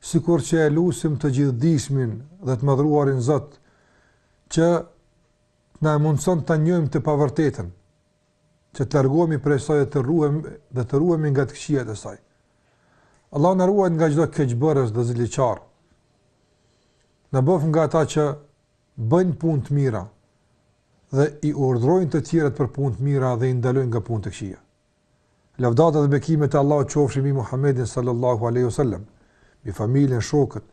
sikur që e lusim të gjithëdijshmin dhe të Madhëruarin Zot që na e mundëson ta njohim të pavërtetën, që të largohemi prej saj dhe të ruhem dhe të ruhemi nga të këqijat e saj. Allah na ruaj nga çdo keqbërës dhe ziliqar. Na bëftë nga ata që bëjnë punë të mira dhe i urdhrojnë të tjerët për punë të mira dhe i ndalojnë nga punë të këqija. Lavdata dhe bekimet e Allahut qofshin mbi Muhammedin sallallahu alaihi wasallam, mbi familjen, shokët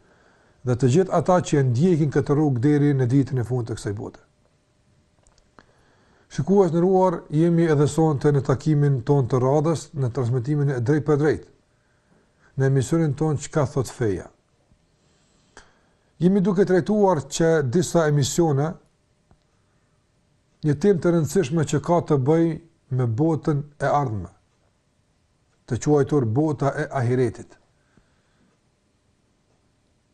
dhe të gjithë ata që e ndjekin këtë rrugë deri në ditën e fundit të kësaj bote. Shikues të nderuar, jemi edhe sonte në takimin tonë të radhës në transmetimin e drejtpërdrejtë në emisionin tonë Çka thotë feja. Jemi duke trajtuar që disa emisione Një temë të rëndësishme që ka të bëjë me botën e ardhme, të quajtur bota e ahiretit.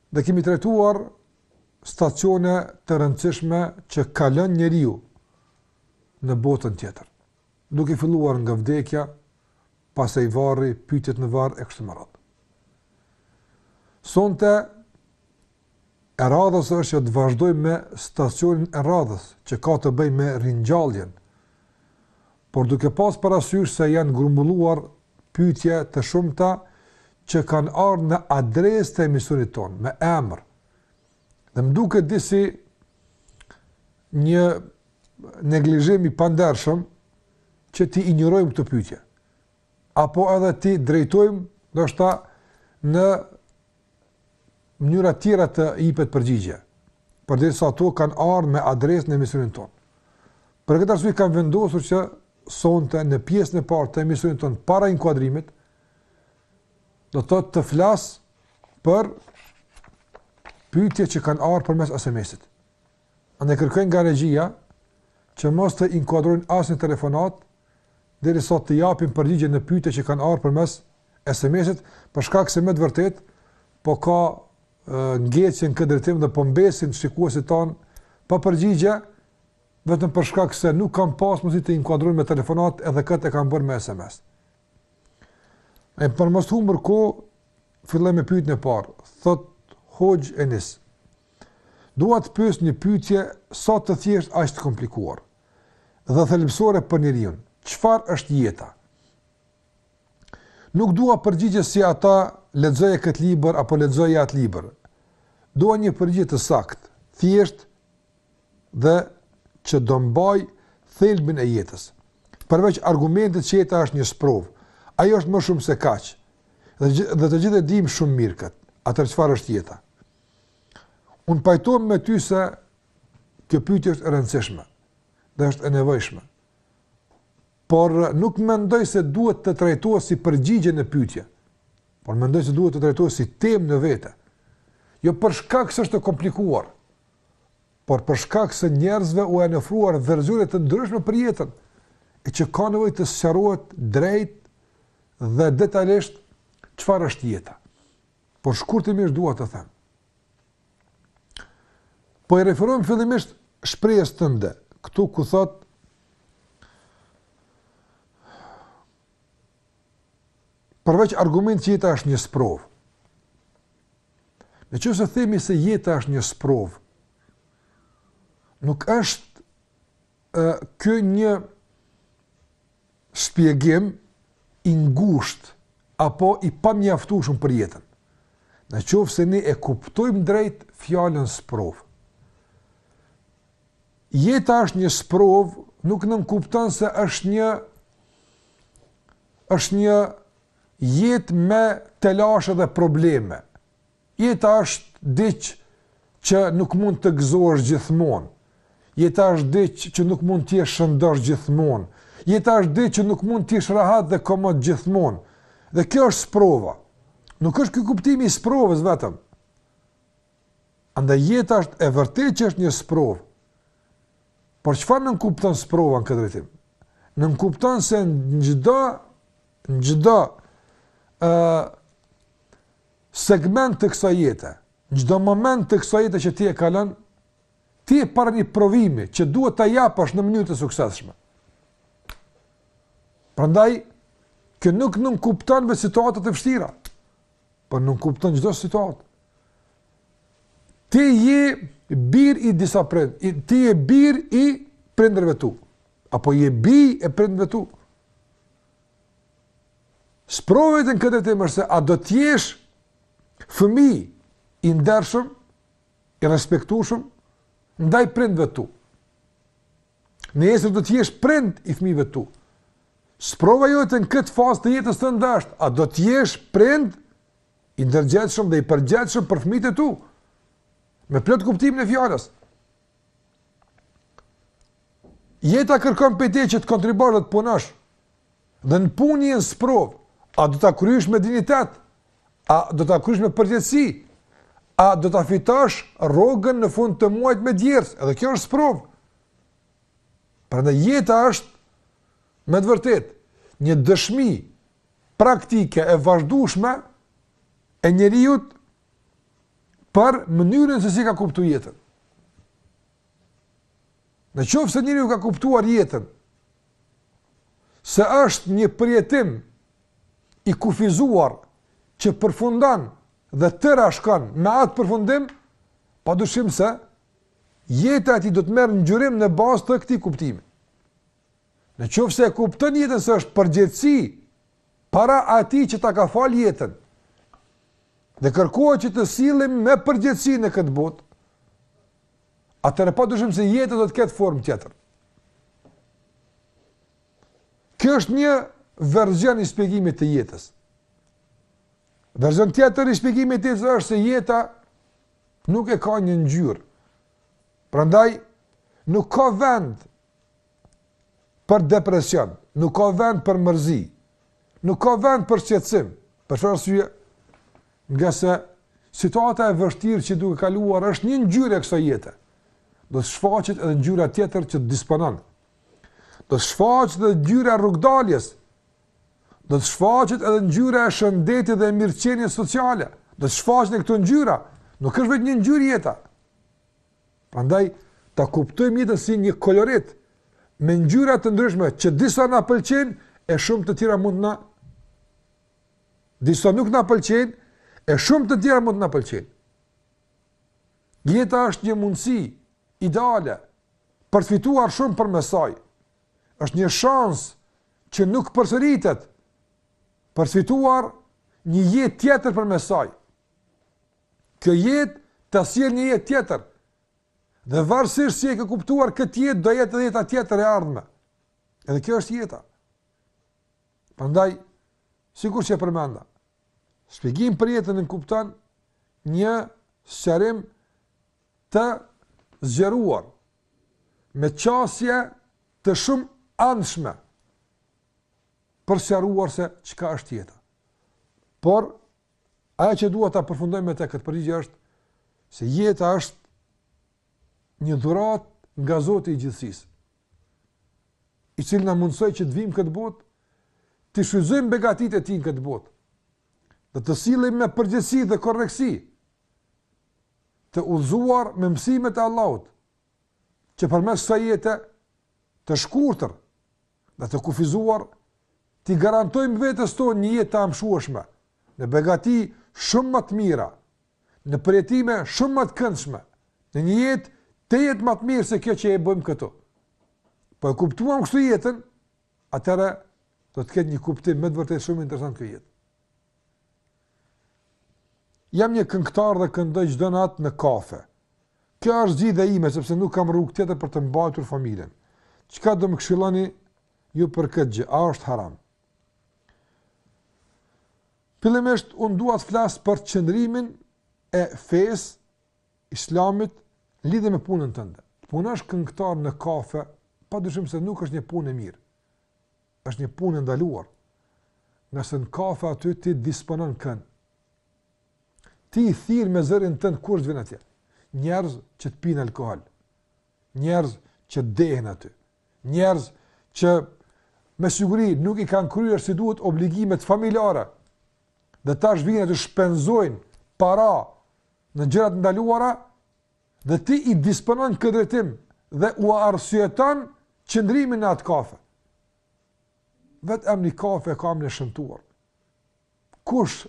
Dhe kemi trajtuar stacione të rëndësishme që kalon njeriu në botën tjetër. Duke filluar nga vdekja, pastaj varri, pyetjet në varr e kështu me radhë. Sonte E radhës është që të vazhdojmë me stacionin e radhës, që ka të bëjë me ringjalljen, por duke pas parasysh se janë grumbulluar pyetje të shumta që kanë ardhë në adresë të emisionit tonë, me emër, dhe më duket disi një neglizhim i pandershëm që t'i injorojmë këto pyetje apo edhe t'i drejtojmë ndoshta në mënyra tjera të jipet përgjigje, përderisa ato kanë ardhë me adresë në emisionin tonë. Për këtë arsye kam vendosur që sonte në pjesën e parë të emisionit tonë para inkuadrimit, do të të flas për pytje që kanë ardhë përmes SMS-it. Andaj kërkoj nga regjia që mos të inkuadrojnë asnjë telefonatë derisa të japim përgjigje në pyetjet që kanë ardhur përmes SMS-it, për shkak se me të vërtetë po ka ngecje në këtë drejtim dhe po mbesin shikuesit tanë pa përgjigje vetëm për shkak se nuk kanë pas mundësi të inkuadrohen me telefonatë edhe këtë e kanë bërë me SMS. E për mos humbur kohë, filloj me pyetjen e parë. Thotë Hoxhë Enis. Dua të pyes një pyetje sa të thjeshtë aq të komplikuar dhe thelbësore për njeriun, çfarë është jeta? Nuk dua përgjigje si ata lexoje këtë libër apo lexoje atë libër. Dua një përgjigje të saktë, thjesht dhe që do mbajë thelbin e jetës. Përveç argumentit që jeta është një sprovë, ajo është më shumë se kaq. Dhe, dhe të gjithë e dimë shumë mirë këtë. Atëherë çfarë është jeta? Unë pajtohem me ty se kjo pyetje është e rëndësishme dhe është e nevojshme. Por nuk mendoj se duhet të trajtohet si përgjigje në pyetje, por mendoj se duhet të trajtohet si temë në vete. Jo për shkak se është e komplikuar, por për shkak se njerëzve u janë ofruar versione të ndryshme për jetën, e që ka nevojë të sqarohet drejt dhe detajisht çfarë është jeta. Por shkurtimisht dua të them. Po i referohem fillimisht shprehjes tënde, këtu ku thotë përveç argumentit që jeta është një sprovë. Në qoftë se themi se jeta është një sprovë, nuk është kjo një shpjegim i ngushtë apo i pamjaftueshëm për jetën. Në qoftë se ne e kuptojmë drejt fjalën sprovë. Jeta është një sprovë, nuk nënkupton se është një është një jetë me telashe dhe probleme. Jeta është diç që nuk mund të gëzohesh gjithmonë. Jeta është diç që nuk mund të jesh shëndosh gjithmonë. Jeta është diç që nuk mund të jesh rehat dhe komod gjithmonë. Dhe kjo është sprova. Nuk është ky kuptimi i sprovës vetëm. Andaj jeta është e vërtetë që është një sprovë. Por çfarë nënkupton sprova në këtë drejtim? Nënkupton se në çdo në çdo ë segment të kësaj jete, çdo moment të kësaj jete që ti e kalon, ti je para një provimi që duhet ta japësh në mënyrë të suksesshme. Prandaj kjo nuk nënkupton vetëm situatat e vështira, por nënkupton çdo situatë. Ti je bir i disa prind, ti je bir i prindërve tu, apo je bijë e prindërve tu. Sprova jote në këtë drejtim është se a do të jesh fëmijë i ndershëm, i respektueshëm ndaj prindve tu. Nesër do të jesh prind i fëmijëve tu. Sprova jo të në këtë fazë të jetës të ndashtë, a do të jesh prind i ndërgjegjshëm dhe i përgjegjshëm për fëmijët e tu. Me plot kuptimin e fjalës. Jeta kërkon prej teje që të kontribuosh dhe të punosh, Dhe në punë je në sprovë, a do ta kryesh me dinjitet? A do ta kryesh me përgjegjësi? A do ta fitosh rrogën në fund të muajit me djersë? Edhe kjo është sprovë. Prandaj jeta është me të vërtetë një dëshmi praktike e vazhdueshme e njeriut për mënyrën se si ka kuptuar jetën. Në qoftë se njeriu ka kuptuar jetën se është një përjetim i kufizuar që përfundon dhe tëra shkon me atë përfundim, pa dyshim se jeta e tij do të marrë ngjyrim në bazë të këtij kuptimi. Në qoftë se e kupton jetën se është përgjegjësi para atij që ta ka falë jetën, dhe kërkohet që të sillemi me përgjegjësi në këtë botë, atëherë pa dyshim se jeta do të ketë formë tjetër. Kjo është një verzion i shpjegimit të jetës. Verzion tjetër i shpjegimit të jetës është se jeta nuk e ka një ngjyrë. Prandaj nuk ka vend për depresion, nuk ka vend për mërzi, nuk ka vend për shqetësim, për çfarë arsye, nga se situata e vështirë që je duke kaluar është një ngjyrë e kësaj jete, do të shfaqet edhe ngjyra tjetër që të disponon, do të shfaqet edhe ngjyra e rrugëdaljes, do të shfaqet edhe ngjyra e shëndetit dhe mirëqenies sociale, do të shfaqen këto ngjyra, nuk është vetëm një ngjyrë jeta, Prandaj, ta kuptojmë jetën si një kolorit, me ngjyra të ndryshme, që disa na pëlqejnë, e shumë të tjera mund na disa nuk na pëlqejnë, e shumë të tjera mund të na pëlqejnë. Jeta është një mundësi ideale për të fituar shumë përmes saj. Është një shans që nuk përsëritet për të fituar një jetë tjetër përmes saj. Kjo jetë të sjellë një jetë tjetër. Dhe varësisht si e ke kuptuar këtë jetë, do jetë edhe jeta tjetër e ardhme. Edhe kjo është jeta. Prandaj, sikurse e përmenda, shpjegim për jetën nënkupton një sqarim të zgjeruar, me qasje të shumanshme, për të sqaruar se çka është jeta. Por, Ajo që dua ta përfundoj me të këtë përgjigje është se jeta është një dhuratë nga Zoti i gjithësisë, i cili na mundësoi që të vijmë në këtë botë, t'i shfrytëzojmë begatitë e tij në këtë botë, dhe të sillemi me përgjegjësi dhe korrektësi, të udhëzuar me mësimet e Allahut, që përmes kësaj jete të shkurtër dhe të kufizuar, t'i garantojmë vetes tonë një jetë të amshueshme, në begati shumë më të mira, në përjetime shumë më të këndshme, në një jetë të jetë më të mirë se kjo që e bëjmë këtu. Po e kuptuam kështu jetën, atëherë do të ketë një kuptim me të vërtetë shumë interesant kjo jetë. Jam një këngëtar dhe këndoj çdo natë në kafe. Kjo është zgjidhja ime sepse nuk kam rrugë tjetër për të mbajtur familjen. Çka do më këshilloni ju për këtë gjë? A është haram? Fillimisht unë dua të flas për qëndrimin e fesë, islamit, lidhur me punën tënde. Puna si këngëtar në kafe, padyshim se nuk është një punë e mirë. është një punë e ndaluar. Nëse në kafe aty ti disponon kënd? Ti i thirr me zërin tënd kush vjen atje. Njerëz që të pinë alkool. Njerëz që të dehen aty. Njerëz që me siguri nuk i kanë kryer si duhet obligimet familjare. Dhe tash vijnë aty shpenzojnë para në gjëra të ndaluara, Dhe ti i disponon në këtë drejtim dhe ua arsyeton qëndrimin në atë kafe. Vetë emni kafe ka emën të shëmtuar. Kush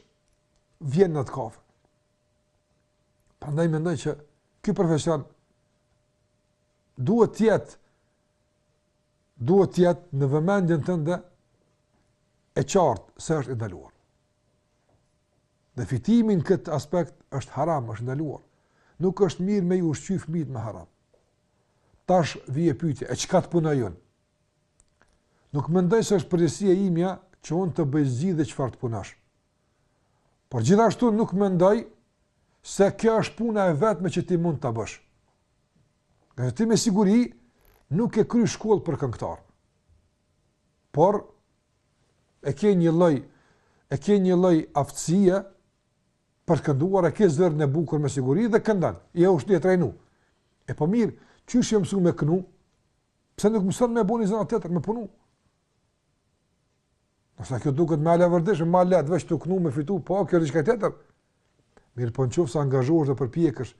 vjen në atë kafe? Prandaj mendoj që ky profesion duhet të jetë duhet të jetë në vëmendjen tënde e qartë se është i ndaluar. Dhe fitimi në këtë aspekt është haram, është i ndaluar. Nuk është mirë me i ushqy fëmijët me haram. Tash vjen pyetja, e çka të punoj unë? Nuk mendoj se është përgjegjësia imja që unë të bëj zgjidhje çfarë të punosh. Por gjithashtu nuk mendoj se kjo është puna e vetme që ti mund ta bësh. Ti me siguri nuk ke kry shkollë për këngëtar. Por e ke një lloj e ke një lloj aftësie për të kënduar, e ke zërin e bukur me siguri dhe këndon. Je ushtru e trajnu. E po mirë, qysh je mësu me kënu? Pse nuk mëson me bë ni zanat tjetër, me punu? Nëse kjo duket më e leverdishme, e lehtë veç tu kënu me fitu, po kjo është diçka tjetër. Mirëpo në qoftë se angazhohesh dhe përpjekesh,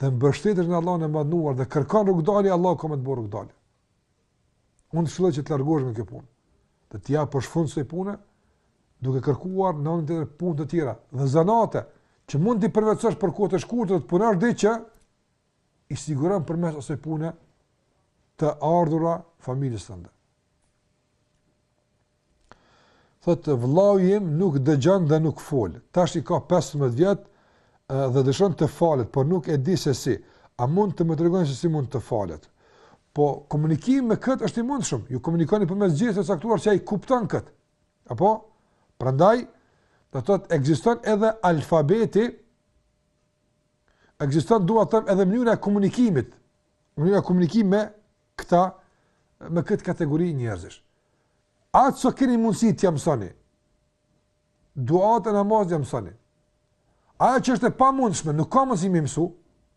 dhe mbështetesh në Allahun e madhnuar, dhe kërkon rrugëdalje, Allahu ka me të bërë rrugëdalje. Unë të këshilloj që të largohesh nga kjo punë. Dhe t'i japësh fund kësaj pune, duke kërkuar në anën tjetër punë të tjera. Dhe zanate, që mund t'i përvetësosh për kohë të shkurtë dhe të punosh diç që i siguron përmes asaj pune të ardhura familjes tënde. Thotë, vëllau im nuk dëgjon dhe nuk fol. Tash i ka pesëmbëdhjetë vjet dhe dëshiron të falet, por nuk e di se si. A mund të më tregoni se si mund të falet? Po komunikimi me kët është i mundshëm. Ju komunikoni përmes gjesteve të caktuara që ai kupton kët. Apo? Prandaj do thotë ekziston edhe alfabeti ekziston dua të them edhe mënyra e komunikimit. Mënyra e komunikimit me këta me këtë kategori njerëzish. Atë sa keni mundësi t'ia mësoni, duat e namazit t'ia mësoni. Ajo që është e pamundshme, nuk ka mundësi me mësu,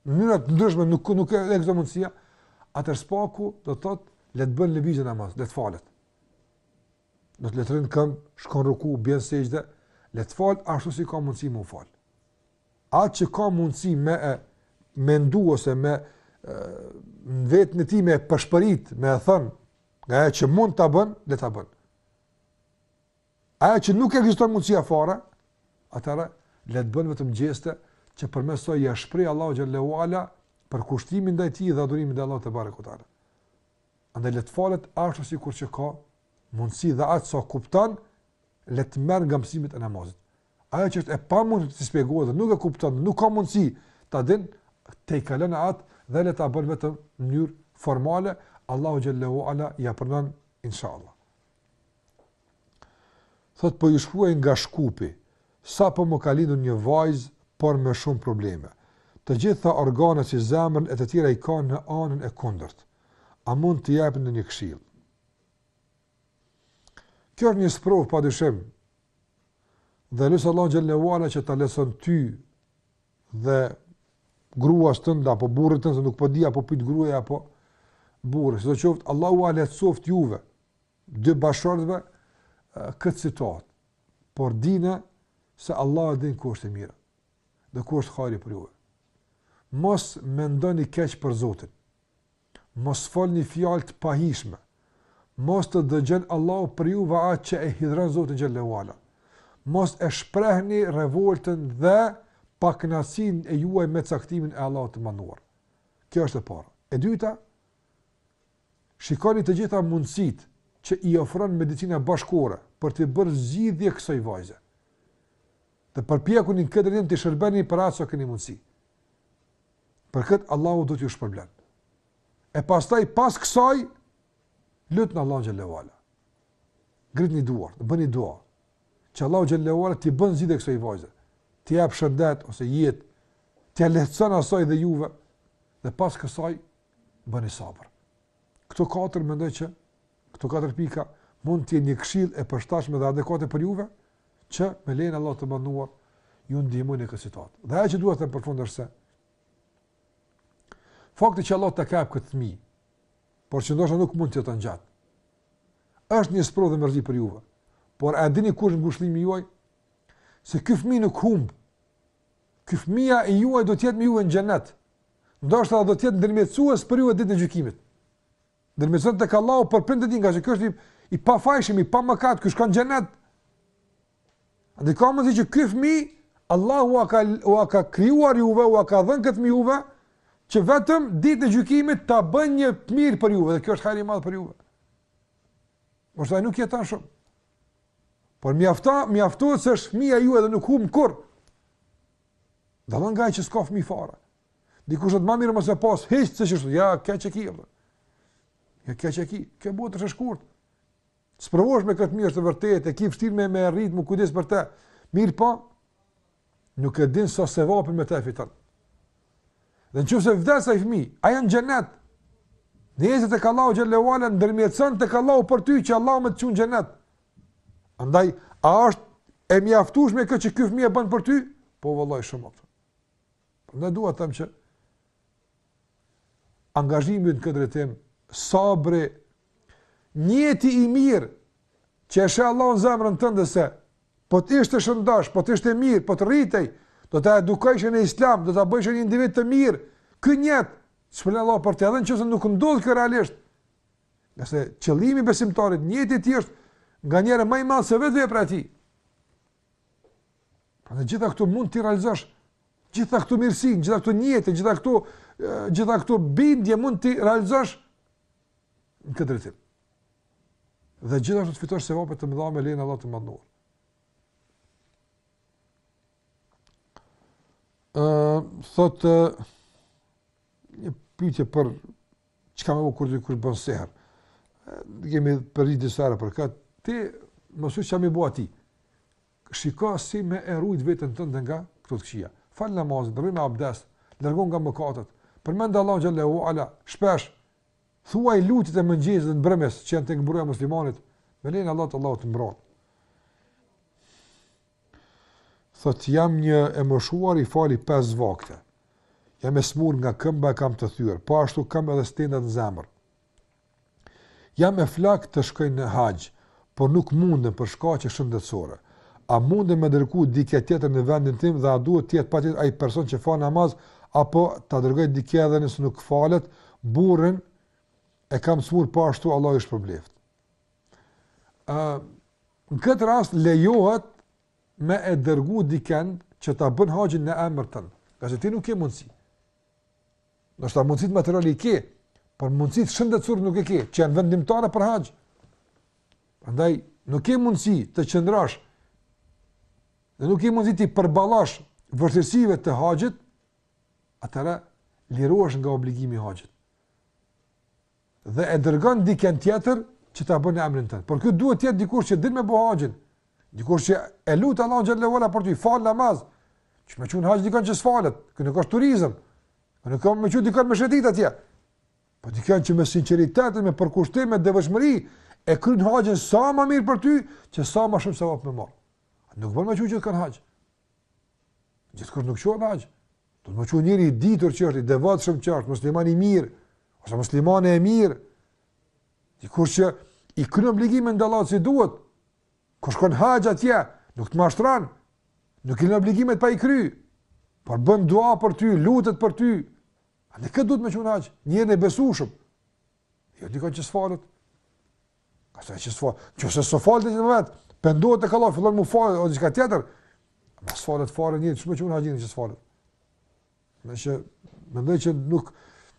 në mënyra të ndryshme nuk, nuk ekziston mundësia, atëherë së paku do të thotë, le t'i bën lëvizjet e namazit, le të falet. Do të le të rrin në këmbë, shkon ruku, bjen në sexhde, le të falet, ashtu si ka mundësi me u fal. Atë që ka mundësi me e mendu ose me në veten e tij me e pëshpërit, me e thënë, ajo që mund ta bën, le ta bën. Ajo që nuk ekziston mundësia fare, atëherë, le të bën vetëm gjeste, që përmes saj ia shpreh Allahut xhel-le ue ala përkushtimin e tij dhe adurimin ndaj Allahut tebareke ue teala. Andaj le të falet ashtu sikur që ka mundësi dhe atë sa kupton, le të merr nga mësimet e namazit. Ajo që është e pamundur të shpjegohet dhe nuk e kupton dhe nuk ka mundësi ta din, tejkalone atë dhe le ta bën vetëm në mënyrë formale, Allahu xhel-le ue ala ia pranon inshallah. Thotë po ju shkruaj nga Shkupi, sapo më ka lindur një vajzë, por me shumë probleme. Të gjitha organet si zemrën e të tjera i ka në anën e kundërt. A mund të jepni ndonjë këshillë? Kjo është një sprovë pa dyshim. Dhe lus Allahun xhel-le ue ala që ta lehtëson ty dhe gruas tënde, apo burrit tënd, nuk po di a po pyet gruja apo burri. Sido qoftë, Allahu ua lehtësoftë juve, dy bashkëshortëve, këtë situatë. Por dine se Allahu e din ku është e mira dhe ku është hajri për juve. Mos mendoni keq për Zotin, Mos folni fjalë të pahijshme. Mos të dëgjon Allahu për juve atë që e hidhëron Zotin xhele ue ala. Mos e shprehni revoltën dhe pakënaqësinë e juaj me caktimin e Allahut të Madhëruar. Kjo është e para. E dyta, shikoni të gjitha mundësitë që i ofron medicina bashkëkohore për t'i bërë zgjidhje kësaj vajze. Dhe përpjekuni në këtë drejtim t'i shërbeni për aq sa keni mundësi. Për këtë Allahu do t'ju shpërblen. E pastaj pas kësaj lutni Allahun xhele ue ala. Gritni duart, bëni dua. Që Allahu xhele ue ala t'i bën zgjidhje kësaj vajze. T'i jap shëndet ose jetë, t'ia lehtëson asaj dhe juve dhe pas kësaj bëni sabër. Këto katër mendoj që Këto katër pika mund të jenë një këshillë e përshtatshme dhe adekuate për juve, që me lejen e Allahut të madhëruar ju ndihmojnë në këtë situatë. Dhe ajo që dua të them për fund është se fakti që Allahu të ka jap këtë fëmijë, por që ndoshta nuk mund të jeton gjatë. Është një sprovë dhe mërzi për juve. Por a dini kush është ngushëllimi juaj? Se ky fëmijë nuk humb. Ky fëmia e juaj do të jetë me ju në xhenet. Ndoshta do të jetë ndërmjetësues për ju ditën e gjykimit. Ndërmjetëson tek Allahu për prindët e tij, ngase ky është i, i pafajshëm, i pa mëkat, ky shkon në xhenet. Dhe ka mundësi që ky fëmijë Allahu ua ka ua ka krijuar juve, ua ka dhënë këtë fëmijë juve që vetëm ditën e gjykimit ta bën një të mirë për juve, dhe kjo është hajri i madh për juve. Ndoshta ai nuk jeton shumë. Por mjafton, mjafton se është fëmija juaj dhe nuk hum kurrë. Dallon nga ai që s'ka fëmijë fare. Dikush thotë ma mirë mos e pas hiç se qështu. Jo, keq e ki. Jo, keq e ki. Kjo botë është e shkurt. Sprovohesh me këtë fëmijë vërtetë, e ki vështirë me e rrit, me u kujdes për të. Mirëpo, nuk e din sa sevape me të fiton. Dhe në qoftë se vdes ai fmi, ai hyn në xhenet, ndërmjetëson tek Allahu xhele ue ala, ndërmjetëson tek Allahu për ty që Allahu me të çu në xhenet. Andaj, a është e mjaftueshme kjo që ky fmi e bën për ty? Po, vallahi, shumë është. Prandaj dua të them që angazhimi në këtë drejtim, sabri, nijeti i mirë që e sheh Allahu në zemrën tënde se po të ishte shëndosh, po të ishte mirë, po të rritej, do ta edukojshe në islam, do ta bëjshe një individ të mirë, ky nijet, shpërblen Allahu për të edhe në qoftë se nuk ndodh kjo realisht, ngase qëllimi i besimtarit, nijeti i tij është nganjëherë ma i madh se vetë vepra e tij, Prandaj gjitha këto mund t'i realizosh, gjitha këto mirësi, gjitha këto nijete, gjitha këto, gjitha këto bindje mund t'i realizosh në këtë drejtim. Dhe gjithashtu të fitosh sevape të mëdha me lejen e Allahut të madhëruar. Uh, thotë, uh, Një pyetje për çka më kur dikush bën sehr. Ne kemi për një dësharë për këtë. Ti më thuaj çka më bua ti. Shiko si më e rujt veten tënde nga këto të këqija. Fal namaz, bëri me abdes, largon nga mëkatet. Përmend Allahu xhallahu ala, shpesh thuaj lutjet e mëngjesit dhe mbrëmjes që janë tek mburoja e muslimanit. Me lejen e Allahut Allahu të mbron. Thotë, jam një e moshuar i fali pesë vakte. Jam e smur nga këmba e kam të thyer, po ashtu kam edhe stentat në zemër. Jam e flaktë të shkoj në haxh, por nuk mundem për shkaqe shëndetësore. A mundem me dërgu dikë tjetër në vendin tim dhe a duhet të jetë patjetër ai person që fal namaz apo ta dërgoj dikë edhe nëse nuk falet, burrin e kam smur po ashtu Allahu i shpërbleftë. Ë Në këtë rast lejohet me e dërgu diken që ta bën haxhin në emër tënd, ngase ti nuk ke mundësi. Ndoshta mundësitë materiale i ke, por mundësitë shëndetësore nuk i ke, që janë vendimtare për haxh. Prandaj nuk ke mundësi të qëndrosh dhe nuk ke mundësi t'i përballash vështirësive të haxhit, atëra lirohesh nga obligimi i haxhit. dhe e dërgon diken tjetër që ta bën në emrin tënd. Por ky duhet të jetë dikush që din me bo haxhin. Dikush që e lut Allahu xhallahu ala për ty, fal namaz. Që me çu n'haxh dikon që s'falet, që nuk është turizëm. Unë nuk kam me çu dikon me shëtit atje. Po dikon që me sinqeritet dhe me përkushtim me devotshmëri e kryen haxhin sa ma mirë për ty, që sa ma shumë sevap me marrë. Nuk bën me çu çdo kan n'haxh. Gjithkush nuk çohet në haxh. Duhet me çu njeri i ditur që është, i devotshëm që është, musliman i mirë, ose muslimane e mirë, dikush që i kryn obligimet ndaj Allahut si duhet, kur shkon n'haxh atje, nuk të mashtron, nuk i len obligimet pa i kry, por bën dua për ty, lutet për ty, ata ke duhet me çu në haxh, njerin e besueshëm, jo dikon që s'falet, Pastaj që s'fal, qoftë se s'o falë deri n'at moment, pendohet e kalon, fillon mu falë, o diçka tjetër, ama s'falet fare një, qysh me çu në haxh njeri që s'falet. Në që, mendoj që nuk,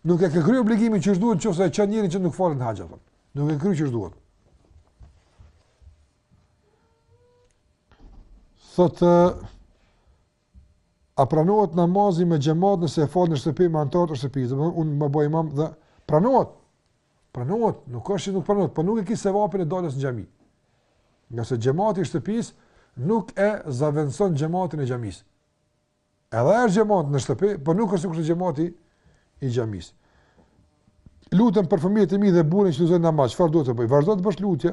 nuk e ke kry obligimin qysh duhet, qoftë se e çon njeri që nuk falet në haxh, thon. nuk e kry qysh duhet. Thotë, A pranohet namazi me xhamat nëse e fal në shtëpi me anëtarët e shtëpisë? Do të thotë unë m'u bo imam dhe pranohet. Pranohet, nuk ka si nuk pranohet, por nuk e ke sevapin e daljes në xhami. Ngase xhamati i shtëpisë nuk e zavendson xhamatin e xhamisë. Edhe është xhamat në shtëpi, por nuk është sikur xhamati i xhamisë. Lutem për fëmijët e mi dhe burrin që t'zojnë namaz, çfarë duhet të bëj? Vazhdo të bësh lutje.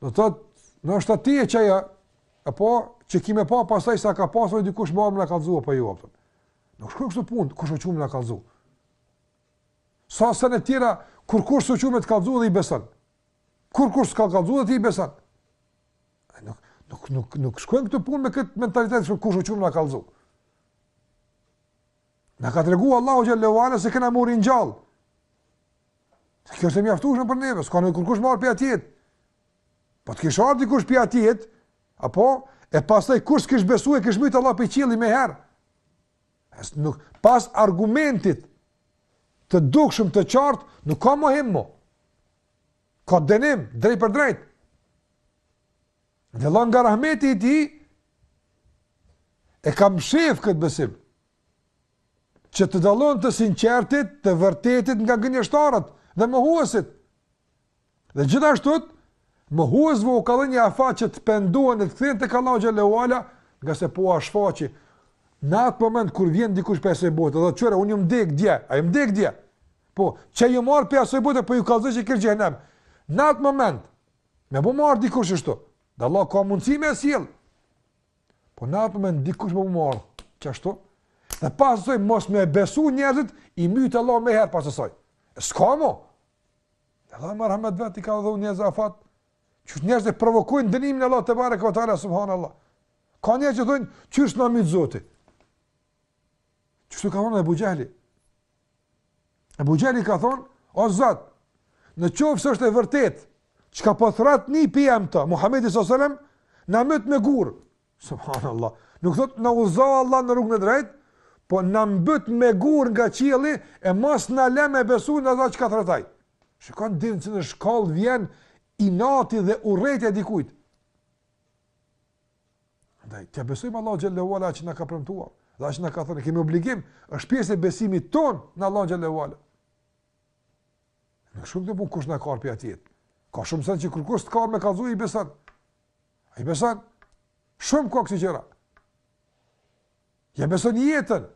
Do të thotë, nëse është ajo e ajo, apo, që kemi pa pastaj sa ka pasur dikush me ardh me na kallzu po jo, aptan. Nuk shkojn kështu punë, kush u çu me na kallzu. Sa së në tjera, kur kush së qumë e të kalëzu dhe i besan. Kurkush s'ka kallzu dhe ti i beson. Nuk, nuk, nuk, nuk shkojn këto punë me këtë mentalitet, kush u çu me na kallzu. Na ka tregu Allahu xhelle ve ala se kena me u ringjall. Kjo është e mjaftueshme për neve, s'ka nevojë kush me ardh pi atjehit. Po të kish ardh dikush pi atjehit, apo e pastaj kush s'kish besu, e kish myt Allahu pi qielli meniherë. Se pas argumentit të dukshëm të qartë, nuk ka mohim mo. Ka dënim drejtpërdrejt. Dhe Allahu nga rahmeti i tij, e ka mshef këtë besim, që të dallon të sinqertit, të vërtetit nga gënjeshtarët dhe mohuesit. Dhe gjithashtu, mohuesve u ka dhënë një afat që të pendohen dhe të kthehen tek Allahu xhelle ve ala, ngase po e shfaqi. Në atë moment kur vjen dikush pi asaj bote, do të thotë, "Unë kam dek dje, ai ka dek dje." Po, qe ju erdha pi asaj bote, po ju kallzoj që ka xhehnem. Në atë moment, me pa ardh dikush ashtu. Dhe Allahu ka mundësi me e sjell. Po në atë moment dikush me ardh, qashtu? Dhe pas asoj, mos me besu njerëzit, i mytë Allahu meniherë pas asoj. E s'ka mo? Allahu me rahmet vet i ka dhënë njerëzve afat. Që njerëzit e provokojnë dënimin e Allahut tebareke ve teala subhanallah. Ka njerëz që thonë qysh s'na myt Zoti. Qështu ka thonë Ebu Xhehli. Ebu Xhehli ka thonë, o Zot, në qoftë se është e vërtet, çka po thrret njeky pejgamber, Muhammedi salallahu alejhi ve selem, na mbyt me gurë. Subhanallah. Nuk thotë, na udhëzo Allah në rrugën e drejtë, po na mbyt me gurë nga qielli, e mos na le me besu në atë çka thrret ai. Shikon deri në çë shkallë vjen inati dhe urrejtja e dikujt. Ndaj, t'ia besojmë Allahut xhelle ve ala çka na ka premtuar, dhe çka na ka thënë, kemi obligim, është pjesë e besimit tonë në Allahun xhelle ve ala. Në shumë të punë, kush na ka ardh pi atjehit? Ka shumë sene që kurkush s'të ka ardh me kallzu, i beson. A i beson? Shumë ka kësi gjëra. Ia beson jetën.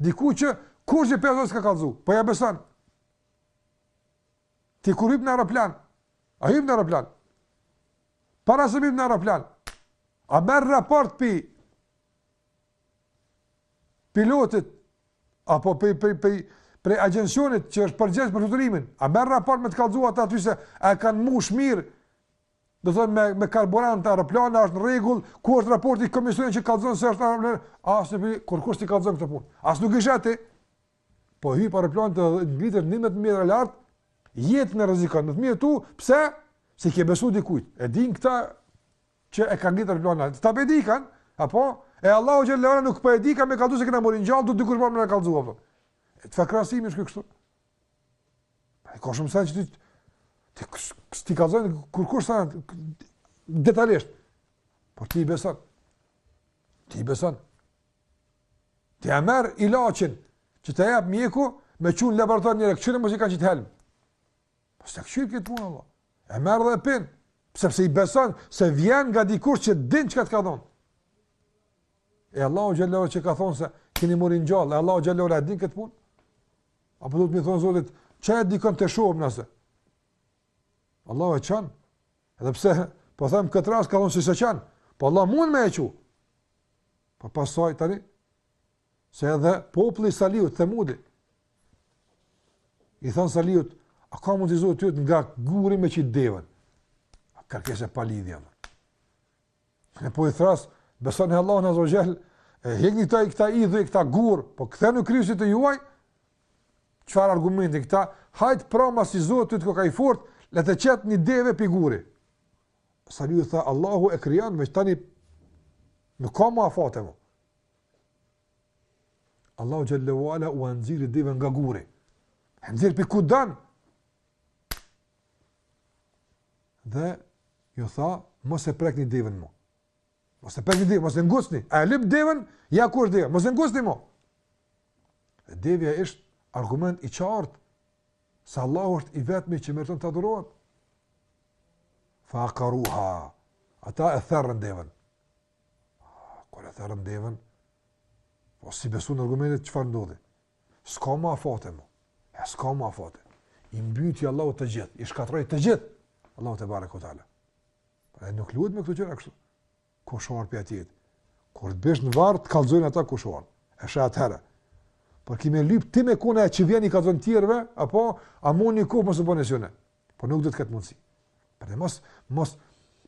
Dikujt që, kush i përdo s'ka kallzu po ia beson. Ti kur hyp në aeroplan, a hyp në aeroplan? Para se hyp në aeroplan, a merr raport pi pilotit apo pi pi pi prej agjencionit që është përgjegjës për fluturimin, a merr raport me të kallzu ata aty se a e kanë mbush mirë? Do thotë me me karburant, aeroplani është në rregull, ku është raporti i komisionit që kallzon si është aeroplan? As nuk kurkush ta kallzon këtë punë? As nuk e sheh ti. Po hyp në aeroplan të ngrit 11 metra lart, jetën e rrezikon. Në fëmijë tu, pse? Se i ke besu dikujt? E din këta që e kanë ngritur aeroplanin. Ta bëdi kan, apo e Allahu xhele ue ala nuk po e di ka me kallzu se kena me u ringjall, do dikush me na kallzu apo. E të krahasim është kështu. Ai ka shumë sens ti ti ti kallzon kurkush detajisht. Po ti beson. Ti beson. Ti ja merr ilaçin që ta jap mjeku, me çu n'laborator njëherë, çun mos i kanë qit helm. Po sa kshu këtë punë Allah. E merr dhe pin, sepse i beson se vjen nga dikush që din çka të ka dhon. E Allahu xhele ue ala që ka thon se keni me u ringjall, Allahu xhele ue ala e din këtë punë. Apo do ti me i thon Zotit, ça dikon të shohim nëse Allahu e çan. Edhe pse po them këtë rast ka thonë se s'e çan, po Allahu mund me e çu. Po pasoj tani se edhe populli Salihut, Themudi. I than Salihut, a ka mundsi Zoti yt nga guri me qit devën? A kërkesë pa lidhje. E po i thras, besoni Allahun azze ue xhel, e hekni këta i këta idhuj, këta gur, po kthenu Krijuesit të juaj. Çfarë argumenti këta? Hajt pra masi Zoti yt koka i fort, le të qet një deve pi guri. Salihu tha Allahu e krijon ama tani nuk ka më afate më. Allahu xhele ue ala ua nxir deve nga guri. E nxir pi ku dan. Dhe ju tha, mos e prekni devën mo. Mos e prekni devën, mos e ngucni. A e lypët devën, ja ku është devën, mos e ngucni mo. Dhe devja është argument i qartë, se Allahu është i vetëmi që meriton të adhurohet. Fa akaruha, ata e therrën devën. Kur e therrën devën, po s'i besun argumentet, çfarë ndodhi? S'ka më afate mo. E s'ka më afate. I mbyti Allahu të gjithë, i shkatrroi të gjithë. Allahu tebareke ue teala. Pra nuk luhet me këto gjëra kështu. Kush u ardh pi atjet. Kur të bish në varr të kallzojnë ata kush u ardh. Është atëherë. Por ki me lyp ti me kon ai që vjen i kallzon tjerëve, apo a mundi ku mos e bëni sune? Po nuk do të ketë mundësi. Për mos mos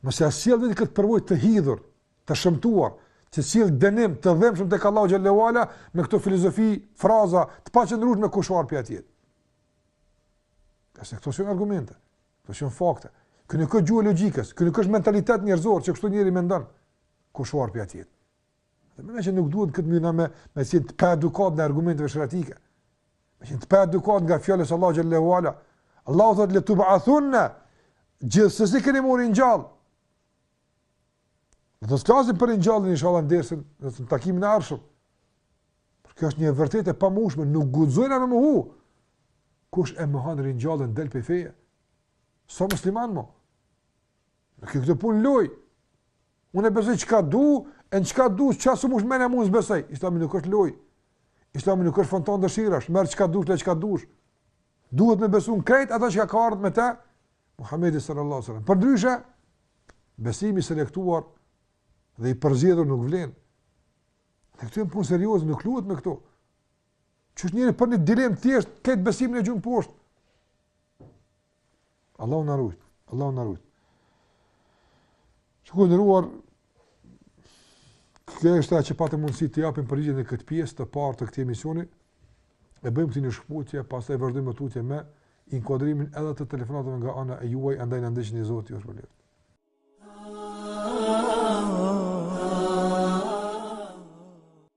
mos ja sjell vetes këtë përvojë të hidhur, të shëmtuar, që sjell dënim të dhëmshëm tek Allahu xhele ue ala me këto filozofi, fraza të paqëndrueshme kush u ardh pi atjet. Kësaj këto janë argumente, këto janë fakte. Kjo nuk është gjuha e logjikës, kjo nuk është mentalitet njerëzor që kështu njeri mendon kush u ardh pi atjet. Domethënë që nuk duhet domethënë me, me qenë të paedukatë ndaj argumenteve sheriatike. Me qenë të paedukatë ndaj fjalës Allahut xhelle ue ala. Allahu thotë, le tub'athunne, gjithsesi keni me u ringjallë. Dhe të flasim për ringjallje, inshallah në dersin, në takimin e ardhshëm. Por kjo është një e vërtetë e pamohushme, nuk guxojna me mohu. Kush e mohon ringjalljen, del prej feje. S'o musliman mo. Nuk jon këto punë lojë. Unë besoj çka du, e në çka du, çka s'ma mush menën s'besoj. Islami nuk është loj. Islami nuk është fontanë dëshirash, merr çka dush, le çka dush. Duhet me besu në krejt ato që ka ardhë me te, Muhammedi sallallahu sallam. Përndryshe, besimi i selektuar dhe i përzgjedhur nuk vlen. Dhe këto janë punë serioze, nuk luhet me këto. Qysh njeri për një dilemë thjesht, këtë besimin e gjun poshtë. Allahu na rujt, Allahu na rujt. Shikues të nderuar, kjo është ajo që patëm mundësi të japim përgjigje në këtë pjesë të parë të këtij emisioni. E bëjmë këtë një shkëputje, pastaj vazhdojmë më tutje me inkuadrimin edhe të telefonatave nga ana e juaj, andaj na ndiqni Zoti ju shpërbleftë.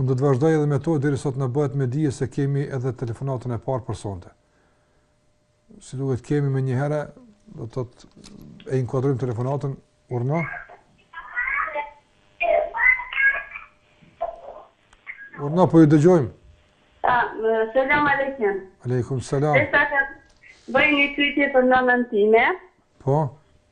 Unë do të vazhdoj edhe me to derisa të na bëhet me dije se kemi edhe telefonatën e parë për sonte. Si duket kemi menjëherë, do të thotë e inkuadrojmë telefonatën, urdhno. Urdhno, po ju dëgjojmë. Ah, selam aleikum. Aleikum selam. Desha të bëj një pyetje për nënën time. Po.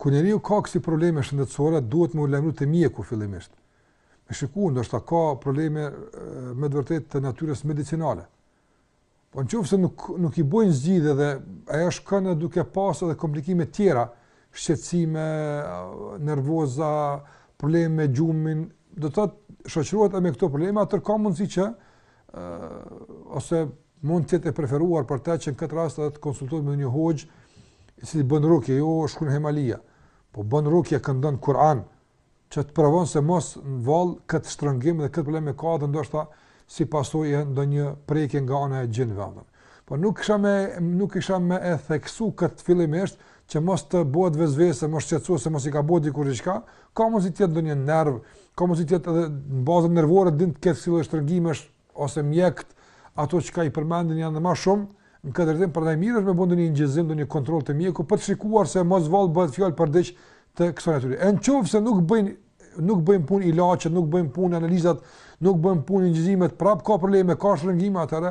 Kur njeriu ka kësi probleme shëndetësore, duhet me u lajmru te mjeku fillimisht. Me shiku ndoshta ka probleme me të vërtetë të natyrës medicinale. Po në qoftë se nuk, nuk i bojnë zgjidhje dhe ajo shkon duke pasë edhe komplikime tjera, shqetësime, nervoza, probleme me gjumin, do të thotë shoqërohet edhe me këto probleme, atëherë ka mundësi që ose mund të jetë e preferuar për te që në këtë rast edhe të konsultohet me një hoxhë i cili bën rukje, jo shkrun hajmalia, po bën rukje këndon Kur'an që të provon se mos vallë këtë shtrëngim dhe këtë problem e ka edhe ndoshta si pasojë ndonjë prekje nga ana e xhinëve. Po nuk kisha me nuk kisha me e theksu kët fillimisht që mos të bëhet vesvese, mos shqetësohet se mos i ka bërë dikush diçka, ka mundësi të jetë ndonjë nerv, ka mundësi të jetë edhe në bazën nervore din të ketë kësi lloj shtrëngimesh ose mjekët ato çka i përmendin janë më shumë në këtë drejtim prandaj mirë është me bë ndonjë incizim ndonjë kontroll te mjeku për të shikuar se mos vallë bëhet fjalë për diç të kësaj natyre. Në qoftë se nuk bëjnë nuk bëjnë punë ilaçet, nuk bëjnë punë analizat, nuk bëjnë punë incizimet, prap ka probleme, ka shtrëngime atëherë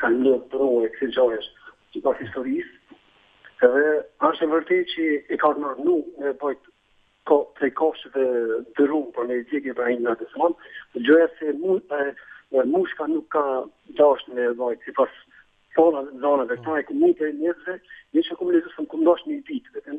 kam ni prej e kësaj gjaje sipas historisë edhe asht e vërtet qe e ka urdhnu me bajt do prej kafshëve drunë për me i djeg Ibrahimin alejhi selam gjoja se mushka nuk ka dasht me e bajt sipas thanave të nanave tona e kam ni prej njerzve jo qe kum lexu se kum dasht me i dit vetëm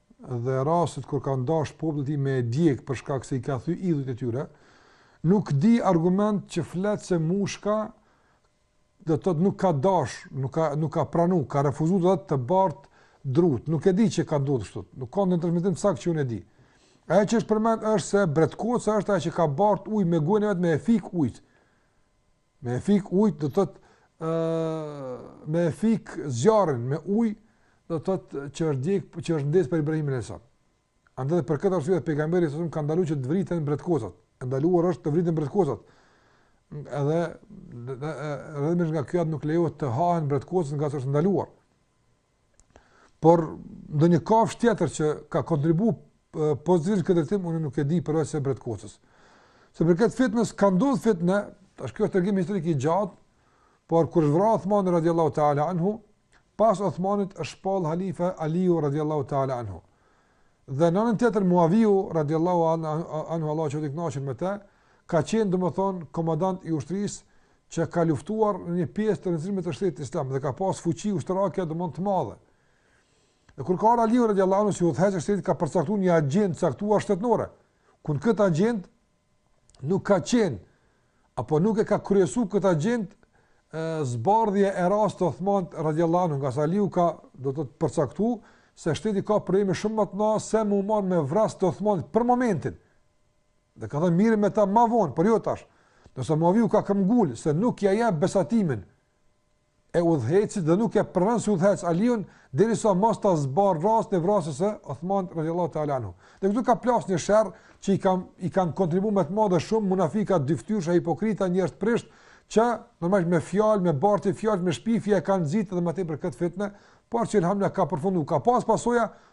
dhe rastet kur kanë dashtë populli i tij me e djeg për shkak se i ka thy idhujt e tyre, nuk di argument që flet se mushka do të thotë nuk ka dash, nuk ka nuk ka pranu, ka refuzu do të thotë të bart drut, nuk e di që ka ndodhur kështu, nuk ka ndonjë transmetim të saktë që unë e di. Ajo që është përmend është se bretkosa është ajo që ka bart ujë me gojën e vet me e fik ujë. Me e fik ujë do të thotë ë me e fik zjarrin me ujë do të thotë që është djeg që është ndez për Ibrahimin alejhi selam. Andaj për këtë arsye pejgamberi salallahu alejhi ve selem ka ndalu që të vriten bretkosat. E ndaluar është të vriten bretkosat. Edhe edhe më nga kjo atë nuk lejohet të hahen bretkosat ngase është ndaluar. Por ndonjë kafshë tjetër që ka kontribu pozitivisht në këtë drejtim unë nuk e di përveç bretkosës. Sa i përket fitnes si ka ndodh fitneja, tash kjo është tregim historik i gjatë, por kur u vra Uthmani radhiyallahu ta'ala anhu, pas Uthmanit është shpall halife Aliu radhiyallahu ta'ala anhu. Dhe në anën tjetër Muaviu radhiyallahu anhu Allahu qoftë i kënaqur me të, ka qenë domethën komandant i ushtrisë që ka luftuar në një pjesë të rëndësishme të shtetit islam dhe ka pas fuqi ushtarake domon të madhe. E kur ka ardhur Aliu radiallahu anhu si udhëheqës i shtetit ka përcaktuar një agjendë të caktuar shtetënore. Ku në këtë agjendë nuk ka qenë apo nuk e ka kryesu këtë agjendë zbardhja e rastit të Othmanit radiallahu anhu ngase Aliu ka do të përcaktu se shteti ka probleme shumë më të mëdha se me u marr me vrasësit e Othmanit për momentin. Dhe ka thënë merremi me ta ma vonë, por jo tash. Ndërsa Muaviu ka këmbëngul se nuk ja jep besatimin e udhëheqësit dhe nuk e pranon si udhëheqës Aliun, derisa mos ta zbardh rastin e vrasjes së Othmanit radiallahu ta'ala anhu. Dhe këtu ka plas një sherr që i kan, i kanë kontribu me të madhe shumë munafika, dyfytyrësha, hipokrita, njerëz të prishtë, që normalisht me fjalë, me bartje fjalë, me shpifje e kanë nxitë edhe më tepër këtë fitne, por që elhamdulilah ka përfundu, ka pas pasoja,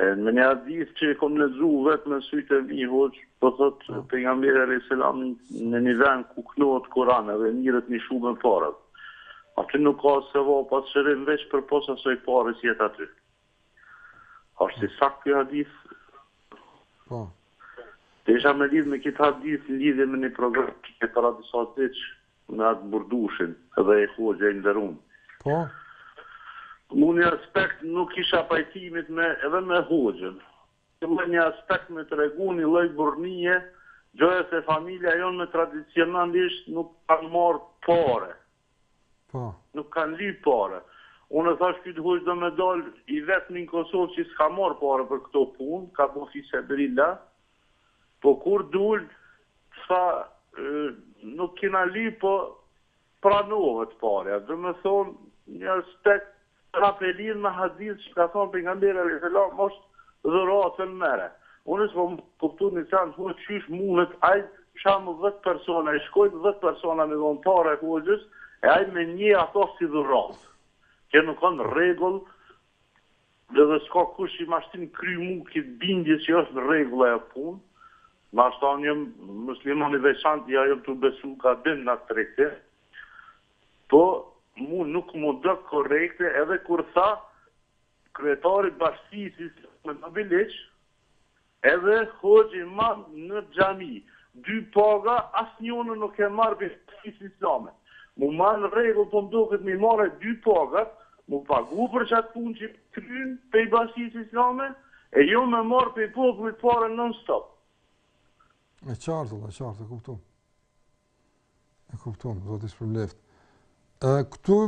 Në një hadith që e kom lexu vet me sytë e mi hoxh, po thot pejgamberi alejhi selam në një vend ku knohet Kuran edhe mirret një shumë e parave. Aty nuk ka sevap as shërim veç përpos asaj pare që jepet aty. A është i saktë ky hadith? Po. Desha me lidh me këtë hadith në lidhje me një program që ke para disa ditësh Me atë bardhushin dhe hoxhë i nderumë. Po. Unë n'një aspekt nuk isha n'pajtim me edhe me hoxhën. Filloj një aspekt me tregu një lloj burrnie, gjoja se familja jonë me tradicionalisht nuk kanë marrë pare. Po. Nuk kanë li pare. Unë thash ky hoxhë do me dalë i vetmi në Kosovë që s'ka marrë pare për këto punë, ka bo fisebilila. Po kur dul tha nuk kena li po pranohet parja domethon një aspekt prap e lidh me hadith që ka thon pejgamberi alejhi selam osht dhurate mere une s'e kom kuptu një sen hoxh qysh munet ai shembull dhjet persona i shkojn dhjet persona me i dhon pare hoxhës e ai me i nje ato si dhurat kjo nuk on rregull Edhe s'ka kush m'i shtin n'kry mu kit bindje që është në rregull ajo punë, nashta unë jom musliman i veçant ja jom tu besu gabim në atë drejtim, po mu nuk m'u dok korrekte edhe kur tha kryetari i bashkësisë Islame Nobiliq Edhe hoxhë imam në xhami. Dy paga asnjonën nuk e marr prej bashkësisë islame. Mu ma në rregull po m'duket me i marr edhe dy pagat, mu pagu për çat punë që kryn pej bashkësisë islame, e jo me marr pej popullit pare non stop. E qartë valla, e qartë, e kuptoj. E kuptuam, Zoti të shpërbleft. Ë këtu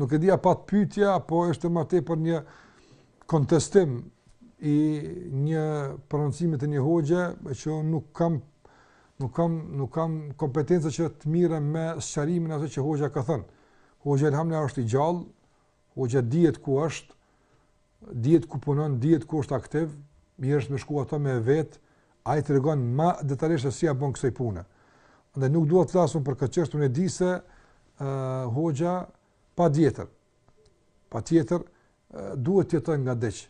nuk e di a pat pyetje apo është më tepër një kontestim i një prononcimit të një hoxhe që unë nuk kam nuk kam nuk kam kompetenca që të mirrem me sqarimin asaj që hoxha ka thënë. Hoxha elhamdulilah është i gjallë, Hoxha dihet ku është, dihet ku punon, dihet ku është aktiv, mirë është me shku atë me vetë, ai tregon ma detalisht se si e bon kësoj pune. Dhe nuk dua të flas unë për këtë çështje, unë e di se uh, hoxha patjetër, patjetër, uh, duhet të jetojë nga diç,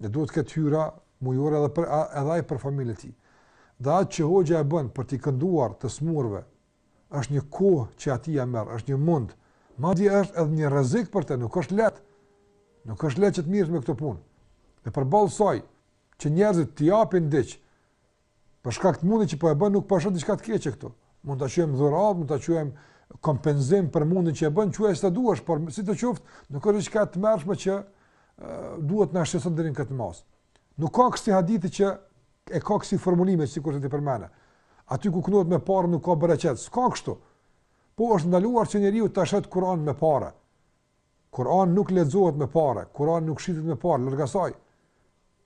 dhe duhet t'ketë t'hyra mujore edhe, për, edhe aj për familjen e tij. Dhe atë që hoxha e bënë për t'i kënduar të smurve, është një kohë që atij ja merr, është një mund, madje është edhe një rrezik për të, nuk është lehtë. Nuk është lehtë që të mirresh me këtë punë. Dhe përballë asaj që njerëzit t'i japin diç, për shkak të mundit që po e bën, nuk po shoh diçka të keqe këtu. Mund ta quajmë dhuratë, mund ta quajmë kompenzim për mundin që e bën, quaje si duash, por si të qoftë, nuk është diçka e tmerrshme që duhet t'na shqetëson deri në këtë masë. Nuk ka kësi hadithi që e ka kësi formulime, sikurse ti përmende. Aty ku këndohet me pare nuk ka bereqet, s'ka kështu. Po është ndaluar që njeriu të shesë Kur'an me pare. Kur'ani nuk lexohet me pare, Kur'ani nuk shitet me pare, larg asaj.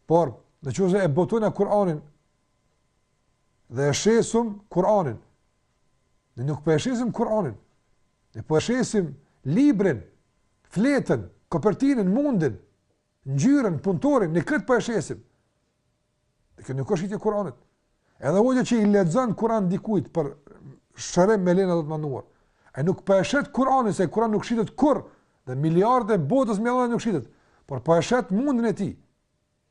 Por, në qoftë se e botojmë e Kur'anin, dhe e shesim Kur'anin, ne nuk po e shesim Kur'anin, ne po e shesim librin, fletën, kopertinën, mundin, Ngjyrën, punëtorin, ne këtë po e shesim. Dhe kjo nuk është shitje e Kur'anit. Edhe hoxha që i lexon Kur'an dikujt për shërim me lënda të mënduar. Ai nuk po e shet Kur'anin se Kur'ani nuk shitet kurr dhe miliardat e botës me i dhënë nuk shitet. Por po e shet mundin e tij,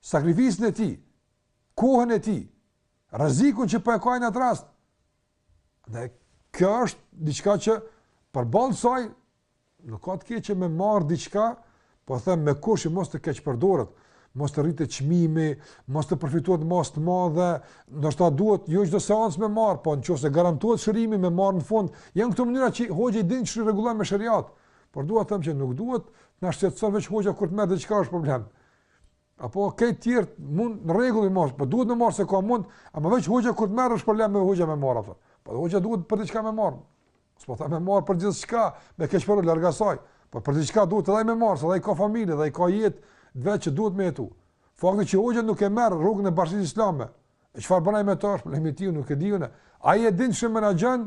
sakrificën e tij, kohën e tij, rrezikun që po e ka në atë rast. Dhe kjo është diçka që përballë saj Nuk ka të keqe me marr diçka, po them me kusht mos të keqpërdoret, mos të rritet çmimi, mos të përfitohet masë të madhe, ndoshta duhet jo çdo seancë me marr, po nëse garantohet shërimi me marr në fund, janë këto mënyra që hoxha i din qysh i rregullon me shariat. Por dua të them që nuk duhet të na shqetësojë veç hoxha kur të merr diçka është problem. A po, ke të tjerët mund në rregull i marr, po duhet të marr se ka mund, ama veç hoxha kur të merr është problem me hoxha me marr ato. Po hoxha duhet për diçka me marr. S'po tham me marrë për gjithçka, me keqpërdor, larg asaj. Po për diçka duhet edhe ai me marrë, se edhe ai ka familje, edhe ai ka jetë, edhe ai duhet me jetu. Fakti që hoxha nuk e merr rrogën e bashkësisë islame, e çfarë bën ai me të është problemi i tij, nuk e di unë. Ai e din si menaxhon,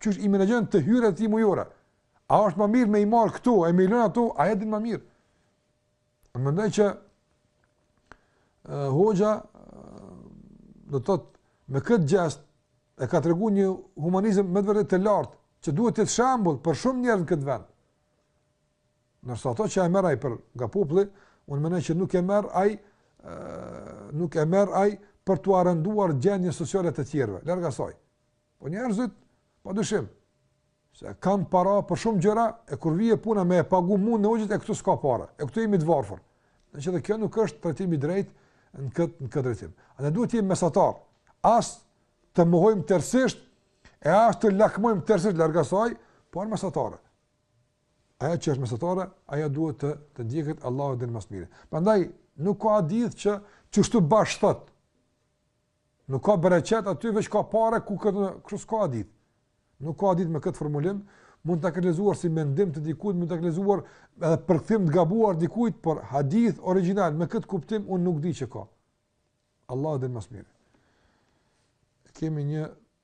qysh i menaxhon të hyrat e tij mujore. A është më mirë me i marrë këto, e me i lënë ato, ai e din më mirë. Unë mendoj që hoxha do të thotë me këtë gjest e ka tregu një humanizëm me të vërtetë të lartë, që duhet të jetë shembull për shumë njerëz në këtë vend. Ndërsa ato që e merr ai për nga populli, unë mendoj që nuk e merr ai nuk e merr ai për t'ua rënduar gjendjen sociale të tjerëve, larg asaj. Po njerëzit, pa dyshim, Se kanë para për shumë gjëra, e kur vjen puna me e pagu mundin e hoxhës, e këtu s'ka para, e këtu jemi të varfër. Meqë edhe kjo nuk është trajtim i drejtë në këtë, në këtë drejtim. A ne duhet të jemi mesatarë, as të mohojmë tërësisht, e as të lakmojmë tërësisht larg asaj, por mesatare. Ajo që është mesatare, ajo duhet të, të ndiqet, Allahu e din më së miri. Prandaj, nuk ka hadith që kështu bash thotë, Nuk ka bereqet aty veç ka pare ku këndohet, kështu s'ka hadith. Nuk ka hadith me këtë formulim, mund ta ketë lexuar si mendim të dikujt, mund ta ketë lexuar edhe përkthim të gabuar të dikujt, por hadith origjinal me këtë kuptim unë nuk di që ka. Allahu e di më së miri. Kemi një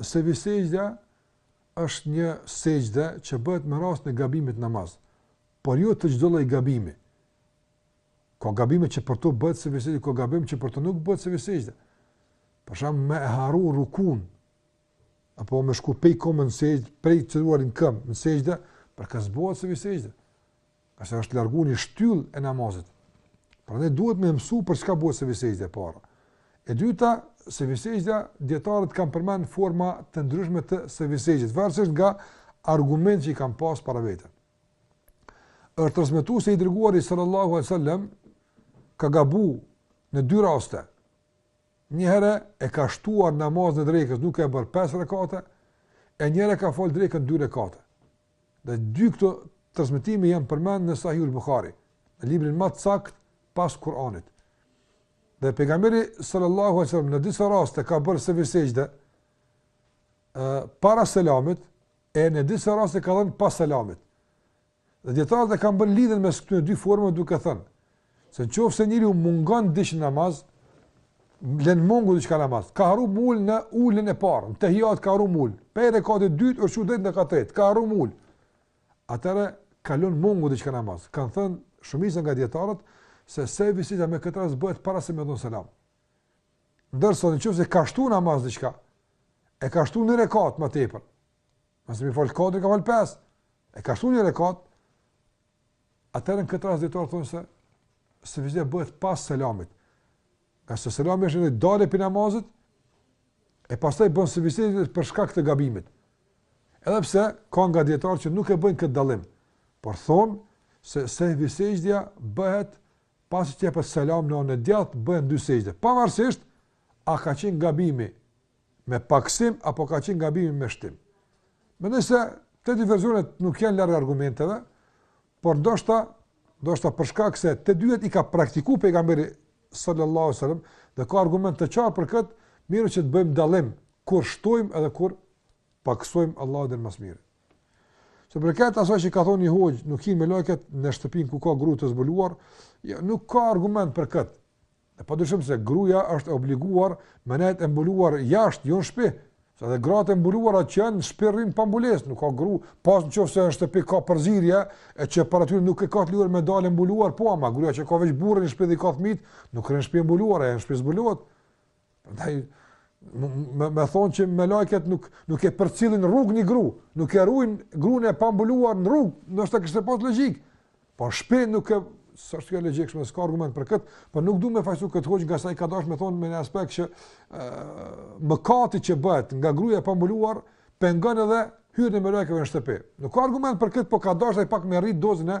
Sehvi sexhdja është një sexhde që bëhet me rastin e gabimit n'namaz, por jo te çdo lloj gabimi. Ka gabime që për të bëhet sehvi sexhdja, ka gabime që për të nuk bëhet sehvi sexhdja. Për shembull me e harru rukunë, apo me shku pej komës në sexhde, prej qëndruarit në këmbë në sexhde, për këta s'bohet sehvi sexhdja. Ngase është largu një shtyllë e namazit. Pra ne duhet me mësu për çka bëhet sehvi sexhde e para. E dyta, sehvi sexhde, dijetarët kanë përmend forma të ndryshme të sehvi sexhdes, varësisht nga argumentet që i kanë pas para vete. Është transmetu se i dërguari sallallahu alejhi selam ka gabu në dy raste. Njëherë e ka shtuar namazin e drekës duke e bërë 5 rekate, e njëherë ka falë drekën 2 rekate. Dhe dy këto transmetime janë përmend në Sahihul Buhari, në librin më të saktë pas Kur'anit. Dhe pejgamberi sallallahu alejhi ve selam në disa raste ka bërë sehvi sexhde para selamit e në disa raste ka dhënë pas selamit. Dhe dijetarët e kanë bërë lidhjen mes këtyre dy formave duke thënë Se në qoftë se njeriu mungon diç në namaz, len mangu diçka n'namaz, ka harru m'u ul në uljen e parë, në tehijat ka harru m'u ul, pej rekatit dytë, është çu drejt n'rekat tretë, ka harru m'u ul. Atëherë, ka lon mangu diçka n'namaz. Kanë thënë shumica nga dijetarët, se sehvi sexhde në këtë rast bëhet para se me dhënë selam. Ndërsa në qoftë se ka shtu n'namaz diçka, e ka shtu një rekat më tepër, në vend se m'i falë katër, ka falë pesë, e ka shtu një rekat, Atëherë në këtë rast dijetarët thonë se sehvi sexhde bëhet pas selamit. Ngase selami është një dalje prej namazit, e pastaj bën sehvi sexhde për shkak të gabimit. Edhe pse ka nga dijetarët që nuk e bëjnë këtë dallim, por thonë se sehvi sexhdja bëhet pasi që jepet selam në anën e djathtë bëhen dy sexhde. Pavarësisht a ka qenë gabimi me pakësim apo ka qenë gabimi me shtim. Mendoj se të dy versionet nuk janë larg argumenteve, por ndoshta ndoshta për shkak se të dyjat i ka praktikuar pejgamberi sallallahu alejhi ve selam dhe ka argument të qartë për këtë, mirë që të bëjmë dallim kur shtojmë edhe kur pakësojmë Allahu e di më së miri. Sa i përket asaj që ka thonë hoxha, nuk hijnë melaiket në shtëpinë ku ka gru të zbuluar, ja, jo, nuk ka argument për këtë. Dhe pa dyshim se gruja është e obliguar me nejt e mbuluar jashtë, jo në shpi. Se edhe gratë e mbuluara ato që janë në shpi rrinë pa mbulesë, nuk ka gru, pos në qoftë se në shtëpi ka përzierje, e që para tyre nuk e ka të lejuar me dalë e mbuluar, po ama gruja që ka veç burrin në shpi dhe i ka fmitë, nuk rrin n'shpi e mbuluar, e në shpi zbuluat. Prandaj me, me thonë që melajket nuk, nuk e përcjellin rrugës një gru, nuk e rujn grun e pambuluar në rrug, ndoshta kishte pas logik, po në shpe nuk e, s'është kjo e logjikshme, s'ka argument për këtë, po nuk du me fajsu këtë hoxhë ngase ai ka dash me thonë me një aspekt që e, mëkati që bëhet nga gruja e pambuluar, pengon edhe hyrjen e melajkeve në shtëpi. Nuk ka argument për këtë, po ka dasht ai pak me rritë dozën e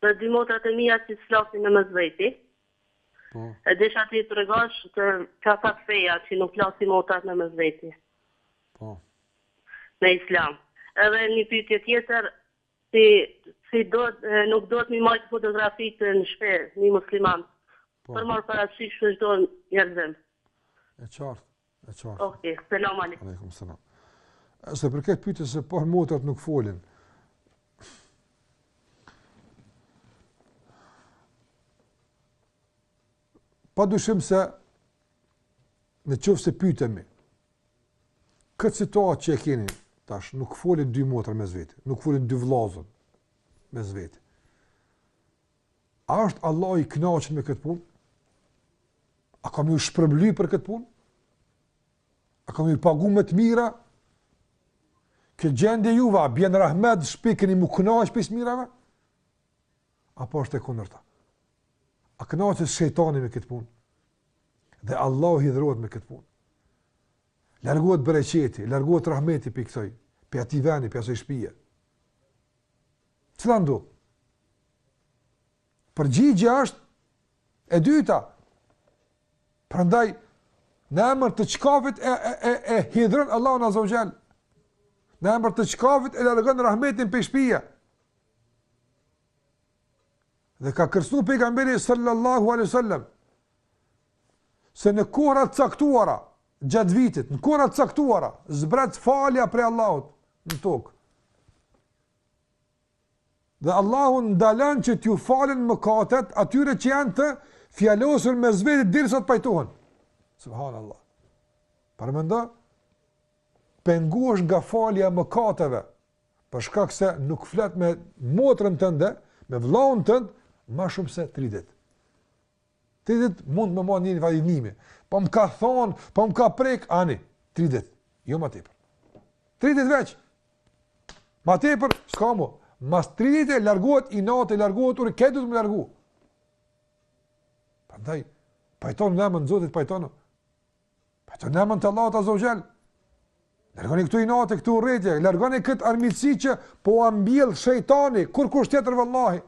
Dhe dy motrat e mia që s'flasin në mes veti. Po. E deshta t'i tregosh se çfarë thotë feja që nuk flasin motrat në mes veti. Po. Në Islam. Edhe një pyetje tjetër, si si do nuk duhet m'i majtë fotografitë në shpe një musliman Pa marrë parasysh në çdo njerëzim. E qartë, e qartë. Okej, okay, selam aleikum. Aleikum selam. Sa për këtë pyetje se pra motrat nuk folin. Pa dyshim se në qoftë se pytemi, këtë situatë që e keni, tash, nuk folin dy motra mes veti, nuk folin dy vllazën mes veti. A është Allahu i kënaqur me këtë punë? A ka me ju shpërbly për këtë punë? A ka me ju pagu me të mira? Këtë gjendje juve, a bjen rahmet n'shpi, keni m'u kënaqë prej së mirave? Apo është e kundërta? A kënaqet shejtani me këtë punë? Dhe Allahu hidhrohet me këtë punë. Largohet bereqeti, largohet rahmeti prej ksaj, prej atij veni, prej asaj shpije. Cila ndodh? Përgjigja është e dyta. Prandaj në emër të çkafit e e e, e hidhron Allahun azze ue xhel. Në emër të çkafit e largon rahmetin prej shpije. Dhe ka kërcënu pejgamberi sallallahu alaihi wasallam se në kohëra të caktuara gjatë vitit, në kohëra të caktuara zbret falja prej Allahut në tokë. Dhe Allahu ndalon që t'ju falen mëkatet atyre që janë të fjalosur mes veti derisa të pajtohen. Subhanallah. Paramendo, pengohesh nga falja e mëkateve, për shkak se nuk flet me motrën tënde, me vllaun tënd, ma shumë se tri ditë. Tri ditë mund të më marrë një vajdim. Po më ka thonë, po më ka prek, ani, tri ditë, jo ma tepër. Tri ditë veç, ma tepër, s'ka mu, mas tri ditëve largohet inati, largohet urre, kjo duhet me u largu. Prandaj, pajtonu në emën të Zotit, pajtonu, pajtonu në emën të Allahut azze ue xhel, largoni këtë inat, këtë urrejtje, largoni këtë armiqsi që po e mbjell shejtani, kurrkush tjetër vallahi,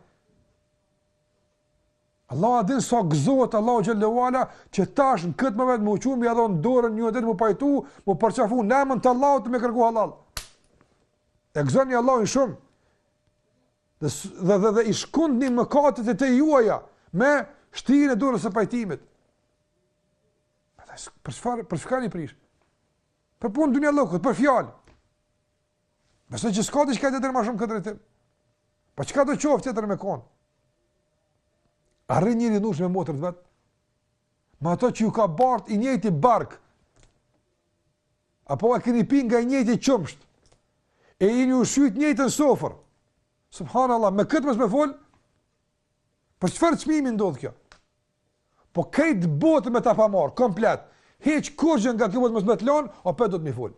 Allahu a din sa so gëzohet Allahu xhel ue ala që tash në këtë moment me u çu me ia dhon dorën njëtjetrit, m'u pajtu, m'u përqafu në emën të Allahut me kërku halal. E gëzoni Allahun shumë. Dhe dhe dhe, dhe i shkundni mëkatet e juaja me shtrirjen e dorës së pajtimit. Për çka jeni prish? Për punë dunjallëkut, për fjalë. Besoj që s'ka diçka tjetër ma shumë në këtë drejtim. Po çka në qoftë tjetër me kon? Arrin njeri nuk me motrën vet. Me ato që ju ka bart i njëjti bark. Apo e keni pi nga i njëjti qumsht. E jeni ushqy në të njëjtën sofër. Subhanallah, me këtë mos me fol. Për çfarë çmimi ndodh kjo? Po këtë botë me ta pa marrë komplet. Hiç kurrgjë nga kjo botë mos me të lon, a po don ti me fol.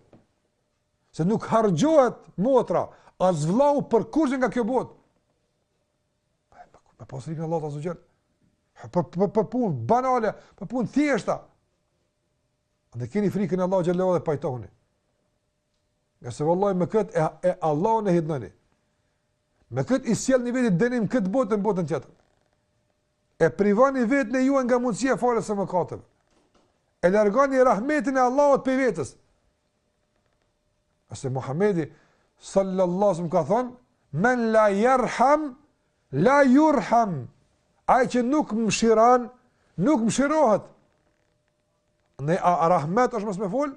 Se nuk hargjohet motra, as vlau për kurrgjë nga kjo botë. Me pasë frikën Allahut azze ue xhel. Për, për, për punë banale, për punë të thjeshta. Dhe keni frikën Allahut xhel dhe pajtohuni. Ngase vallahi me këtë e, e Allahun e hidhnoni. Me këtë i sjellni vetit dënim në këtë botë e në botën tjetër. E privoni veten e juve nga mundësia faljes së mëkateve. E largoni rahmetin e Allahut prej vetes. E se Muhamedi sallallahu alaihi wasallam ka thënë, "Men la yarham la yurham." Ai që nuk mëshiron, nuk mëshirohet. Andaj a rahmet është mos me fol?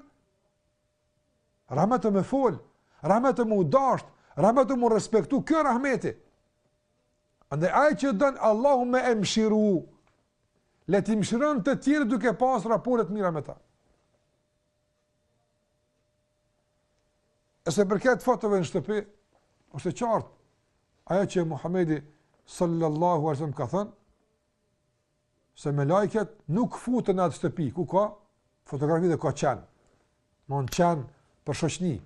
Rahmet o me fol. Rahmet o me u dasht, rahmet o me respektu, kjo është rahmeti. Andaj ai që don Allahu me e mëshiru, le t'i mëshiron të tjerë duke pas raporte të mira me ta. E sa i përket fotove në shtëpi, është e qartë, ajo që Muhammedi sallallahu alaihi wasallam ka thënë, se melajket nuk futen në atë shtëpi, ku ka fotografi dhe ka qen, man qen për shoqni,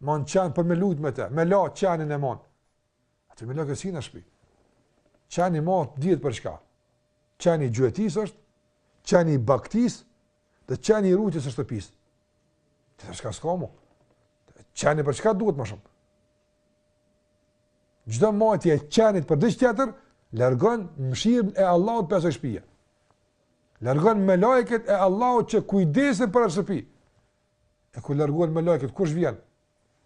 man qen për me lujtë me te, me la qenin e mon, atë me la kësi në shpi, qeni mahet, dihet për çka, qeni i gjuetisë është, qeni i baktisë, Dhe qeni rujtës i shtëpisë. Tjetër çka s'ka mu. Qeni për çka duhet ma shumë. Çdo majtje e qenit për diç tjetër, largon mëshirën e Allahut prej asaj shpije. Largon melajket e Allahut që kujdesen për atë shpi. E ku largohen melajket, kush vjen?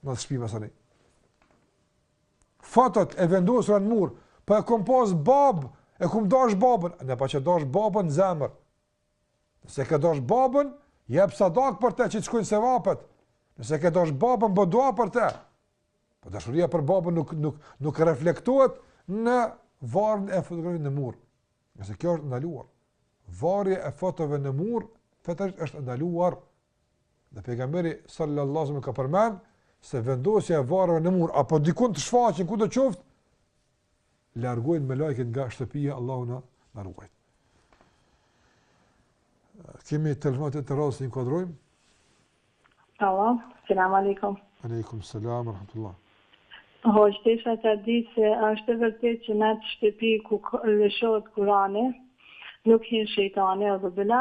Në atë shpi masanej. Fotot e vendosura në mur, për po e kom pas babë, e kom dash babën, në paç dash babën në zemër, Nëse e do babën, jep sadak për te që t'i shkojnë sevapet. Nëse e do babën, bën dua për te. Po dashuria për babën nuk, nuk, nuk reflektohet në varjen e fotografisë në mur. Se kjo është ndaluar. Varja e fotove në mur, fetarisht është ndaluar. Dhe pejgamberi sallallahu alaihi wasallam ka përmend se vendosja e varëve në mur apo dikund të shfaqen kudo qoftë largojnë melaiket nga shtëpia, Allahu na na ruaj. Kemi telefonatë të radhës, ta inkuadrojmë? Alo, selam aleikum. Aleikum, selam, rahmatullah. Hoxhë, desha ta di se është e vërtetë që në atë shtëpi ku lëshohet Kurani, nuk hin shejtani, o dhëbëla,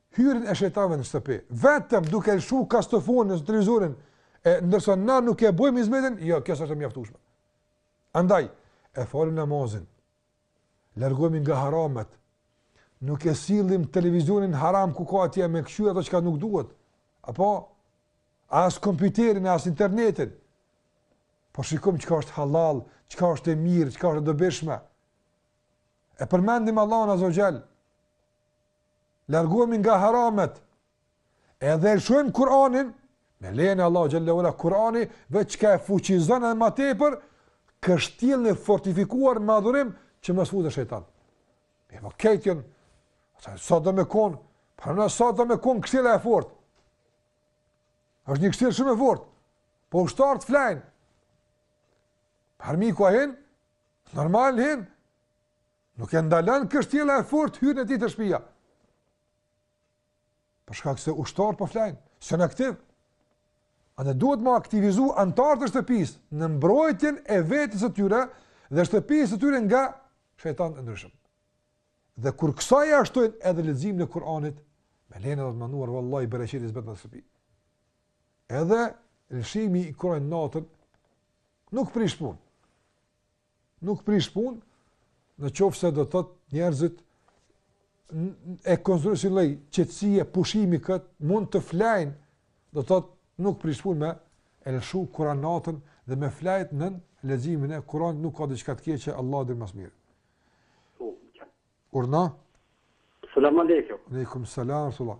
hyrjen e shejtanëve në shtëpi, vetëm duke lëshuar kasetofonin ose televizorin, e ndërsa na nuk e bëjmë hizmetin, jo, kjo s'është e mjaftueshme. Andaj, e falim namazin, largohemi nga haramet, nuk e sillim televizionin haram ku ka atje me kqyr ato çka nuk duhet, apo as kompjuterin, as internetin, po shikojmë çka është halal, çka është e mirë, çka është e dobishme, e përmendim Allahun Azze ve Xhel, largohemi nga haramet, edhe lëshojmë Kur'anin, me lejën e Allahu xhallahu ala Kur'ani veç sa e fuqizon edhe më tepër kështjellën e fortifikuar me adhurim që mos futet shejtan. E merr këtë, sa, sa do me konë, pra në sa do me konë kështjella e fortë. Është një kështjellë shumë e fortë, po ushtarët flajnë. Armiku a hin, normal hin, Nuk e ndalon kështjela e fortë hyrjen e tij te shtëpia. Për shkak se ushtarët po flajnë, s'janë aktiv. A ne duhet me aktivizu anëtarët e shtëpisë në mbrojtjen e vetes së tyre dhe shtëpisë së tyre nga shejtanët e ndryshëm. Dhe kur kësaj ia shtojmë edhe leximin e Kuranit, me lejen e të madhëruarit vallahi bereqeti zbret në shtëpi. Edhe lëshimi i Kuranit natën nuk prish punë. Nuk prish punë, në qoftë se do të thotë njerëzit e konsiderojnë si lloj qetësie, pushimi këtë, mund të flajnë, do të thotë nuk prish punë me e lëshu Kuranin natën dhe me fjetë në leximin e Kuranit nuk ka diçka të keqe, Allahu e di më së miri. Urdhno? Salam aleikum. Aleikum, salam, rësullam.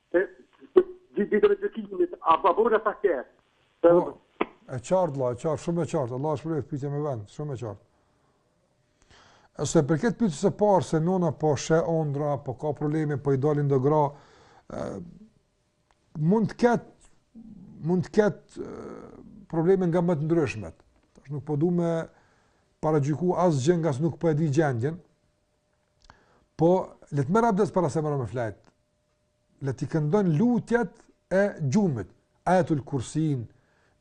E, të dy ditëve të gjykimit, a pa borë pa kërë? Po, e qartë, la, e qartë, shumë e qartë, Allahu të shpërbleftë, pyetje me vend, shumë e qartë. E sa i përket pyetjes së parë, se nona po sheh ondrra, po ka probleme, po i dalin do gra, e, mund të ketë, mund të ketë probleme nga më të ndryshmet. Tash nuk po du me paragjyku asgjë, ngase nuk po e di gjendjen, po, le të merr abdes para se me ra me flejtë, le t'i këndon lutjet e gjumit, ajetul kursin,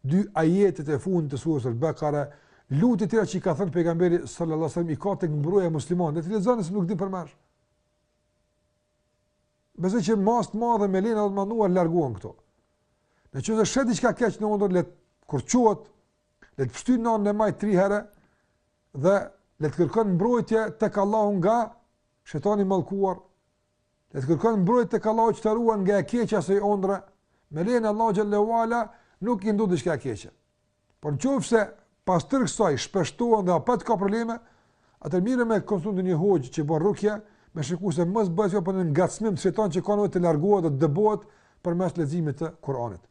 dy ajetet e fundit të sures al Bekare, lutjet tjera që i ka thënë pejgamberi sallallahu sallam, i ka te Mburoja e muslimanit, le t'i lexon nëse nuk i di përmendsh. Besoj që në masë të madhe me lejen e Allahut të madhëruar largohen këto. Nëse edhe sheh diçka të keqe në ondërr, le të, kur çohet, le të pështyn në anën e majtë tri herë, dhe le të kërkon mbrojtje tek Allahu nga shejtani i mallkuar, Le të kërkon mbrojtje tek Allahu që ta ruan nga e keqja e asaj ëndrre, me lejen e Allahut xhel-le ue ala nuk i ndodh diçka e keqe. Por nëse pas tërë kësaj shpeshtohen dhe prapë ka probleme, atëherë mirë me konsultu një hoxhë që bën rukje, me shiku se mos bëhet fjalë për ngacmim të shejtanit që ka nevojë të largohet dhe të dëbohet përmes leximit të Kuranit.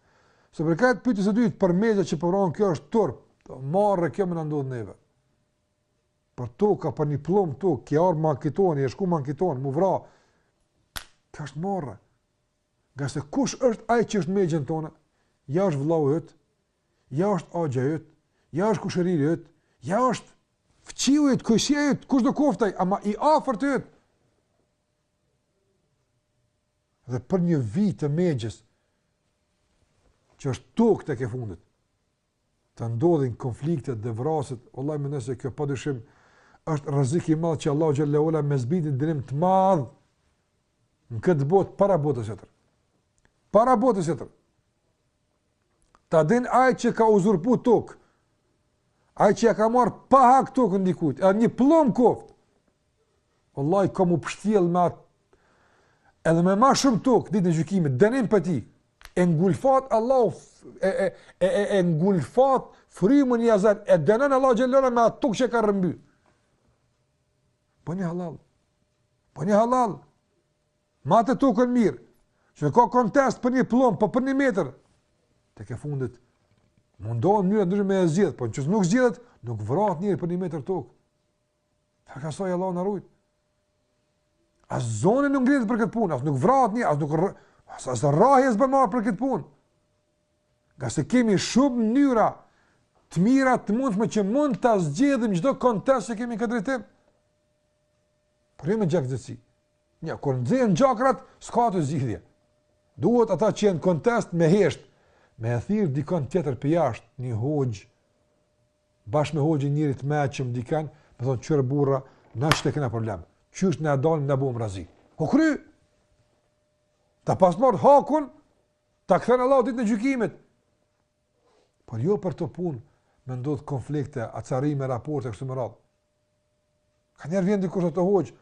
Sa i përket pyetjes së dytë për megja që provon kjo është turp, marre kjo me na ndodh neve. për tokë, për një plomb tokë, ke ardhur më ankiton, je shku më ankiton, më vra. Kjo është marre. Ngase kush është ai që është në megjën tonë? Ja është vllau yt. Ja është agja yt. Ja është kushëriri yt. Ja është fqiu yt, kojshia yt, kushdo koftë ai, ama i afërti yt. Dhe për një vijë të megjës që është tokë tek e fundit. të ndodhin konfliktet dhe vrasjet, vallahi mendoj se kjo padyshim është rrezik i madh që Allahu xhel-le ue ala me zbrit dënim të madh në këtë botë para botës tjetër. Para botës tjetër. Ta din ai që ka uzurpu tokë, ai që ia ka marrë pa hak tokën e dikujt, edhe një plomë koftë, Wallahi ka me u pshtjell me atë edhe me ma shumë tokë ditën e gjykimit, dënim për ti. E ngulfat Allahu e e e e, e ngulfat frymën i azan, e dënon Allahu xhallahu me atë tokë që ka rrëmby. Bonja hallall. Bonja hallall. Mate tokën mirë. Që ka kontest për një plomb, po për një metër. Tek e fundit mundohen në mënyra të ndryshme me e zgjedh, po nëse nuk zgjedhet, nuk vrahet njeri për një metër tokë. Ta ka, se Allah na rujt. As zoni nuk ngrihet për këtë punë, as nuk vrahet një, as nuk rr... as as rrahje s'bon për këtë punë. Ngase kemi shumë mënyra të mira të mundshme që mund ta zgjidhim çdo kontest që kemi n'këtë drejtim. Por e jo me gjaknxehtësi. Një, kur nxehen gjakrat, s'ka zgjidhje. Duhet ata që janë n'kontest me hesht, me e thirr dikon tjetër prej jashtë, një hoxhë, Bashkë me hoxhën njeri të mençëm dikend, me thonë: kqyr burra, na qët kena problem, qysh na dalin na buëm razi. U kry! Ta pas marrë hakun, ta kthen Allahu ditën e gjykimit. Por jo për këtë punë me ndodh konflikte, acarime, raporte e kështu me radhë. Kanjëherë vjen dikush thotë hoxhë,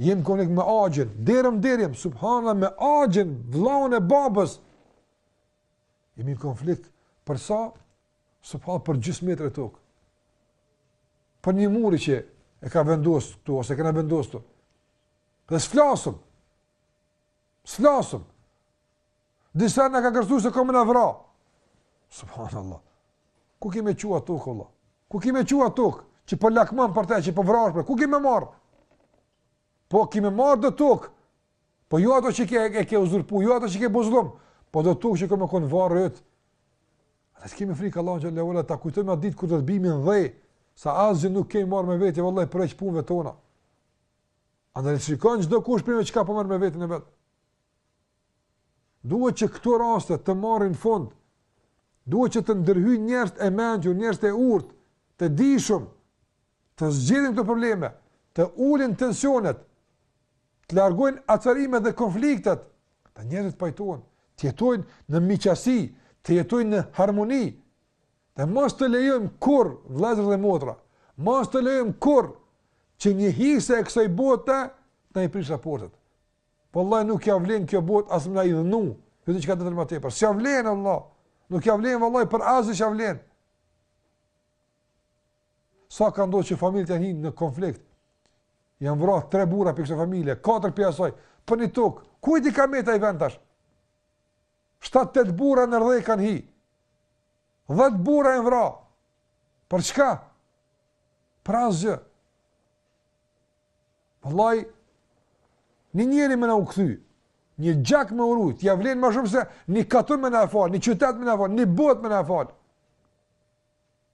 jem n'konflikt me axhën, derë m'derë, subhanallah me axhën, vllaun e babës. Jemi në konflikt për sa? Subhanallahu për gjysmë metre tokë. Për një mur që e ka vendosur këtu ose kena vendosur. Dhe s'flasëm. S'flasëm. Disa na ka kërcnu se ka me na vra. Subhanallahu. Ku ki me e çu atë tokë, vlla? Ku ki me e çu atë tokë? Që po lakmon për te, që po vrash për, ku ki me e marrë? Po ki me marrë do tokë, po jo atë që ke, e ke uzurpu, jo atë që ke bo zullum, po do tokë që ke me konë n'varr n'të. Andaj ta kemi frikë Allahun xhele ve ala, ta kujtojmë atë ditë kur do të bimi në dhe, se asgjë nuk kemi me marrë me veti, vallai përveç punëve tona. Andaj të shikon çdokush prej neve çka po marrë me veten e vet. Duhet që këto raste të marrin fund, duhet që të ndërhyjnë njerëzit e mençur, njerëzit e urtë, të dijshëm, të zgjidhin këto probleme, të ulin tensionet, të largojnë acarimet dhe konfliktet, ta njerëzit të pajtohen, të jetojnë në miqësi, të jetojnë në harmoni, dhe mos të lejojmë kurrë, vllezër dhe motra, mos të lejojmë kurrë, që një hise e kësoj bote, të na i prish raportet. Vallahi nuk ja vlen kjo botë as me na e dhënë, jo të çka të them ma tepër, s'ja vlen vallahi, nuk ja vlen vallai për asgjë s'ja vlen, Sa ka ndodhur që familjet janë hi në konflikt. Janë vrarë tre burra prej kësaj familje, katër prej asaj, për një tokë. Kujt i ka met ai vend tash? Shtat tetë burra nër dhe kanë hi. Dhet burra janë vrarë. Për çka? Për asgjë. Vallai një njeri me na u kthy. Një gjak me u rujt, ja vlen më shumë se një katun me na fal, një qytet me na fal, një botë me na fal.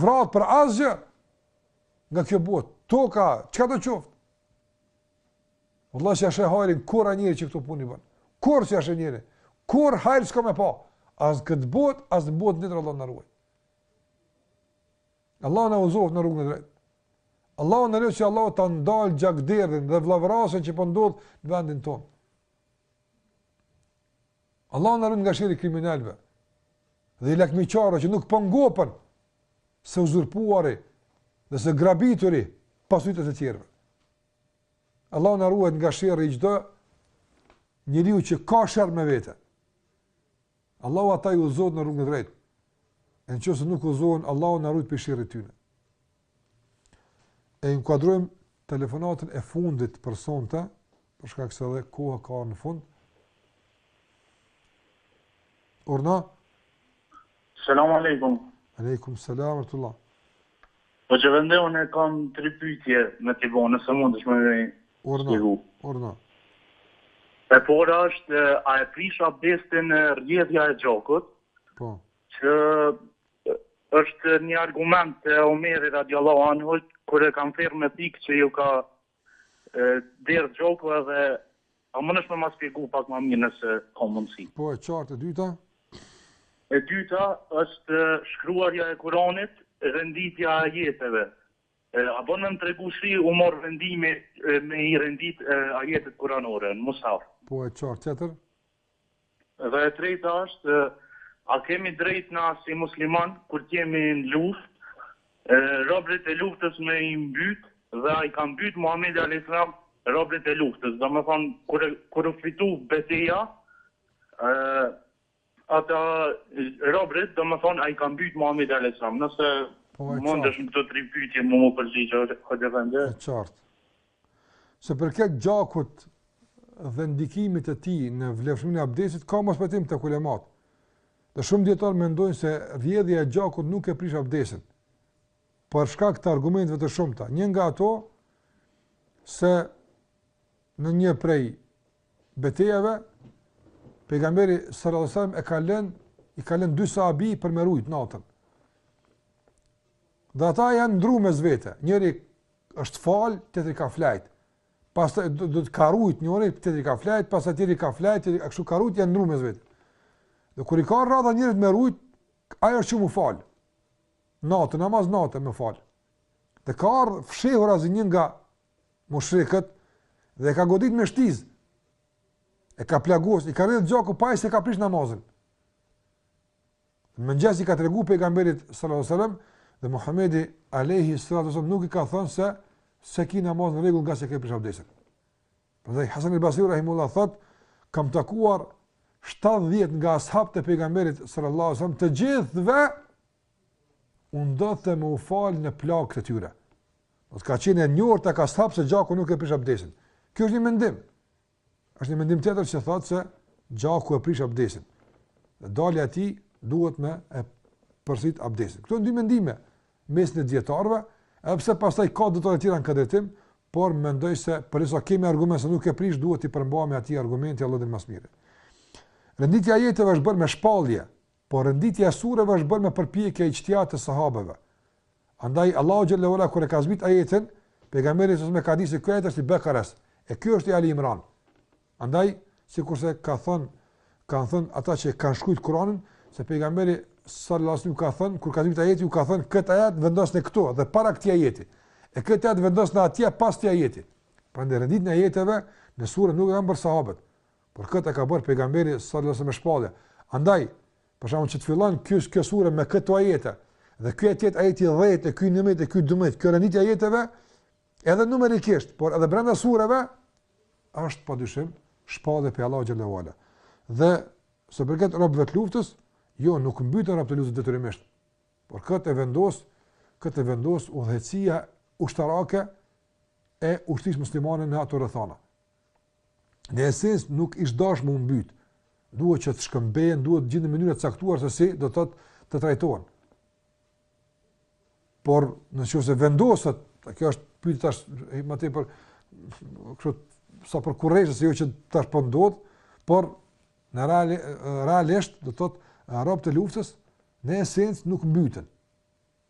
Vrat për asgjë nga kjo botë, toka, çka do qoftë. Vallah s'ja sheh hajrin kurrë ai njeri që këto punë i bon, kurrë s'ja sheh njeri, kurrë hajr s'ka me pa, as n'këtë botë, as në botën tjetër. Allah na ruaj. Allah na udhëzoftë në rrugën e drejtë. Allahun e lutim që Allahu ta ndalë gjakderdhjen dhe vëllavrasjen që po ndodh në vendin tonë. Allahu na ruaj nga sherri i kriminalëve dhe i lakmitarëve që nuk po ngopën se uzurpuari dhe se grabituri pasuritë e të tjerëve. Allahu na ruaj nga sherri i çdo njeriu që ka sherr me vete. Allahu ata i udhëzoftë në rrugën e drejtë. E në qoftë se nuk udhëzohen, Allahu na ruaj prej sherrit tyne. E inkuadrojmë telefonatën e fundit për sonte, për shkak se edhe koha ka ardh në fund. Urdhno. Selam aleikum. Aleikum selam rahmetullah. Hoxhë efendi, unë i kam tri pytje me t'i bo, nëse mundesh me m'u... Urdhno, urdhno. E para është, a e prish abdestin rrjedhja e gjakut, po që Është një argument te Omeri radiallahu anhu kur e kanë therr me thikë që iu ka derdh gjoku edhe a mundesh me ma spjegu pak ma mirë nëse ka mundësi. Po e qartë e dyta? E dyta është shkruarja e Kuranit renditja e ajeteve a bon me më tregu si u mor vendimi me i rendit ajetet kuranore në mushaf. Po e qartë tjetër? Dhe e treta është, a kemi drejtë na si muslimanë kur të jemi në luftë, robërit e luftës me i mbyt dhe a i ka mbyt Muhamedi alejhi selam robërit e luftës, domethënë kur kur u fitu beteja, ata robërit domethënë a i ka mbyt Muhamedi alejhi selam, nëse mundesh në këto tri pyetje mu u përgjigj hoxhë efendi. E qartë. Sa përket gjakut dhe ndikimit të tij në vlefshmërinë e abdestit ka mospajtim tek ulemat. Dhe shumë dijetarë mendojnë se rrjedhja e gjakut nuk e prish abdestin. Për shkak të argumenteve të shumta, një nga ato se në një prej betejave pejgamberi sallallahu alajhi wasallam e ka lënë i ka lënë dy sahabë për me rujt natën. Dhe ata janë ndru mes vete, njëri është fal, tjetri ka fjet. Pastaj domethënë ka rujt njëri, tjetri ka fjet, pastaj tjetri ka fjet, tjetri kështu ka rujt, janë ndru mes vete. Dhe kur i ka ardh radha njërit me rujt, ai është çu me u fal. Natë, namaz nate me fal. Dhe ka ardh fshehurazi një nga mushrikët dhe e ka godit me shtizë. E ka plagos, i ka rrjedh gjaku po ai s'e ka prish namazin. Në mëngjes i ka tregu pejgamberit sallallahu alajhi wasallam dhe Muhamedi alaihi salatu wasallam nuk i ka thënë se s'e ki namazin në rregull ngase ke prish abdesin. Prandaj Hasan al-Basri rahimullahu thot kam takuar 70 nga ashabët e pejgamberit sallallahu alajhi wasallam të gjithëve u ndodhte me u fal në plagët e tyre. Do thotë ka qenë e njohur te ashabët se gjaku nuk e prish abdesin. Ky është një mendim. Është një mendim tjetër që thotë se gjaku e prish abdesin. Dhe dalja e tij duhet me e përsërit abdesin. Këto dy mendime mesin e dijetarëve, edhe pse pastaj ka detaje tjera në këtë drejtim, por mendoj se për sa kemi argument se nuk e prish, duhet të përmbahemi atij argumenti Allahu di më s'miri. Renditja e ajeteve është bërë me shpallje, Por renditja e sureve është bërë me përpjekje e ixhtihad të sahabëve. Andaj Allahu xhelle ue ala kur e ka zbrit ajetin, pejgamberi s.a.v.s. e ka ditë se ky ajet është i Bekares, e ky është i Ali Imran. Andaj sikurse ka thënë kanë thënë ata që kanë shkruajt Kur'anin se pejgamberi sallallahu alajhi wasallam ka thënë kur ka zbrit ajeti u ka thënë këtë ajet vendoseni këtu dhe para këtij ajeti. E këtë ajet vendoseni atje pas këtij ajeti. Prandaj renditja e ajeteve në sure nuk e kanë bërë sahabët. Por këtë e ka bërë pejgamberi sallallahu alajhi wasallam me shpallje. Andaj, për shembull që të fillon ky kjo sure me këto ajete dhe ky ajet ajeti 10 e ky 11 e ky 12, kjo renditja e ajeteve edhe numerikisht, por edhe brenda sureve është padyshim shpallje prej Allahut xhelle ue ala. Dhe sa i përket robëve të luftës, jo nuk mbyten robët e luftës detyrimisht. Por këtë e vendos, këtë e vendos udhëheqësia ushtarake e ushtrisë muslimane në ato rrethana. në esencë nuk ish dash me u mbyt. Duhet që të shkëmbehen, duhet të gjenden mënyra të caktuar se si do të thotë të trajtohen. Por në qoftë se vendoset, kjo është pyetje tash më tej për kështu sa për kureshtje se jo që tash po ndodh, por në real realisht do të thotë robët e luftës në esencë nuk mbyten.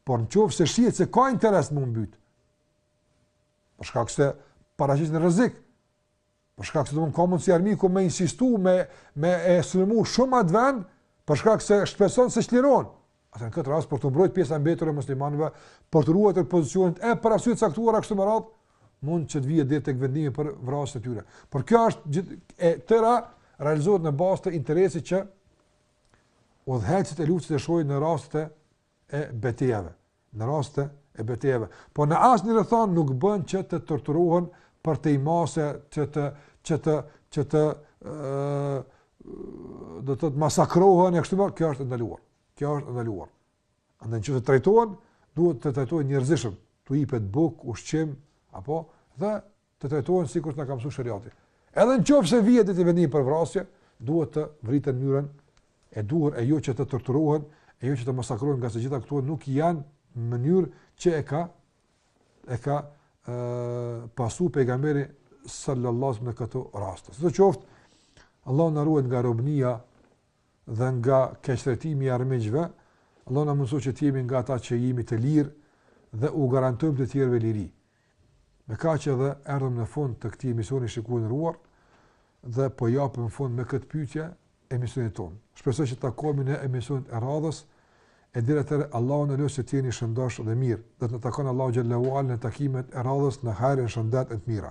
Por në qoftë se shihet se ka interes me u mbyt. Për shkak se paraqesin rrezik. Për shkak se mund ka mundsi armiku me insistu me me e sulmu shumë atë vend, për shkak se shpreson se i çliron ata. Në këtë rast për të mbrojtur pjesën e mbetur e muslimanëve, për të ruajtur pozicionin e për arsye të caktuara e kështu me radhë, mund që të vijë deri tek vendimi për vrasjen e tyre. Por kjo është gjithë e tëra realizohet në bazë të interesit që udhëheqësit e luftës e shohin në rastet e e betejave, në rastet e betejave, po në asnjë rrethanë nuk bën që të torturohen përtej mase që të që të që të ë do të thotë masakrohen e kështu me kjo është ndaluar. Kjo është ndaluar. Andaj që të trajtohen, duhet të trajtohen njerëzishëm, t'u ipet bukë, ushqim apo dhe të trajtohen sikur na ka mësuar sheriati. Edhe në qoftë se vihet ditë vendimi për vrasje, duhet të vriten në mënyrën e duhur e jo që të torturohen, e jo që të masakrohen, ngase gjitha këto nuk janë mënyrë që e ka e ka ë pasu pejgamberi sallallahu alaihi në këto raste. Së qoftë, Allahu na ruajt nga robnia dhe nga keqtrajtimi i armiqve, Allahu na mësoftë që të jemi nga ata që jemi të lirë dhe u garantojmë të tjerëve liri. Me kaq edhe erdhëm në fund të këtij emisioni shikues të nderuar dhe po japim fund me këtë pyetje emisionit tonë. Shpresoj që të takohemi në emisionet e radhës. E deri atëherë Allahun e lus që të jeni shëndosh dhe mirë. Dhe të na takon Allahu xhelle ue ala në takimet e radhës në hajr, në shëndet e të mira.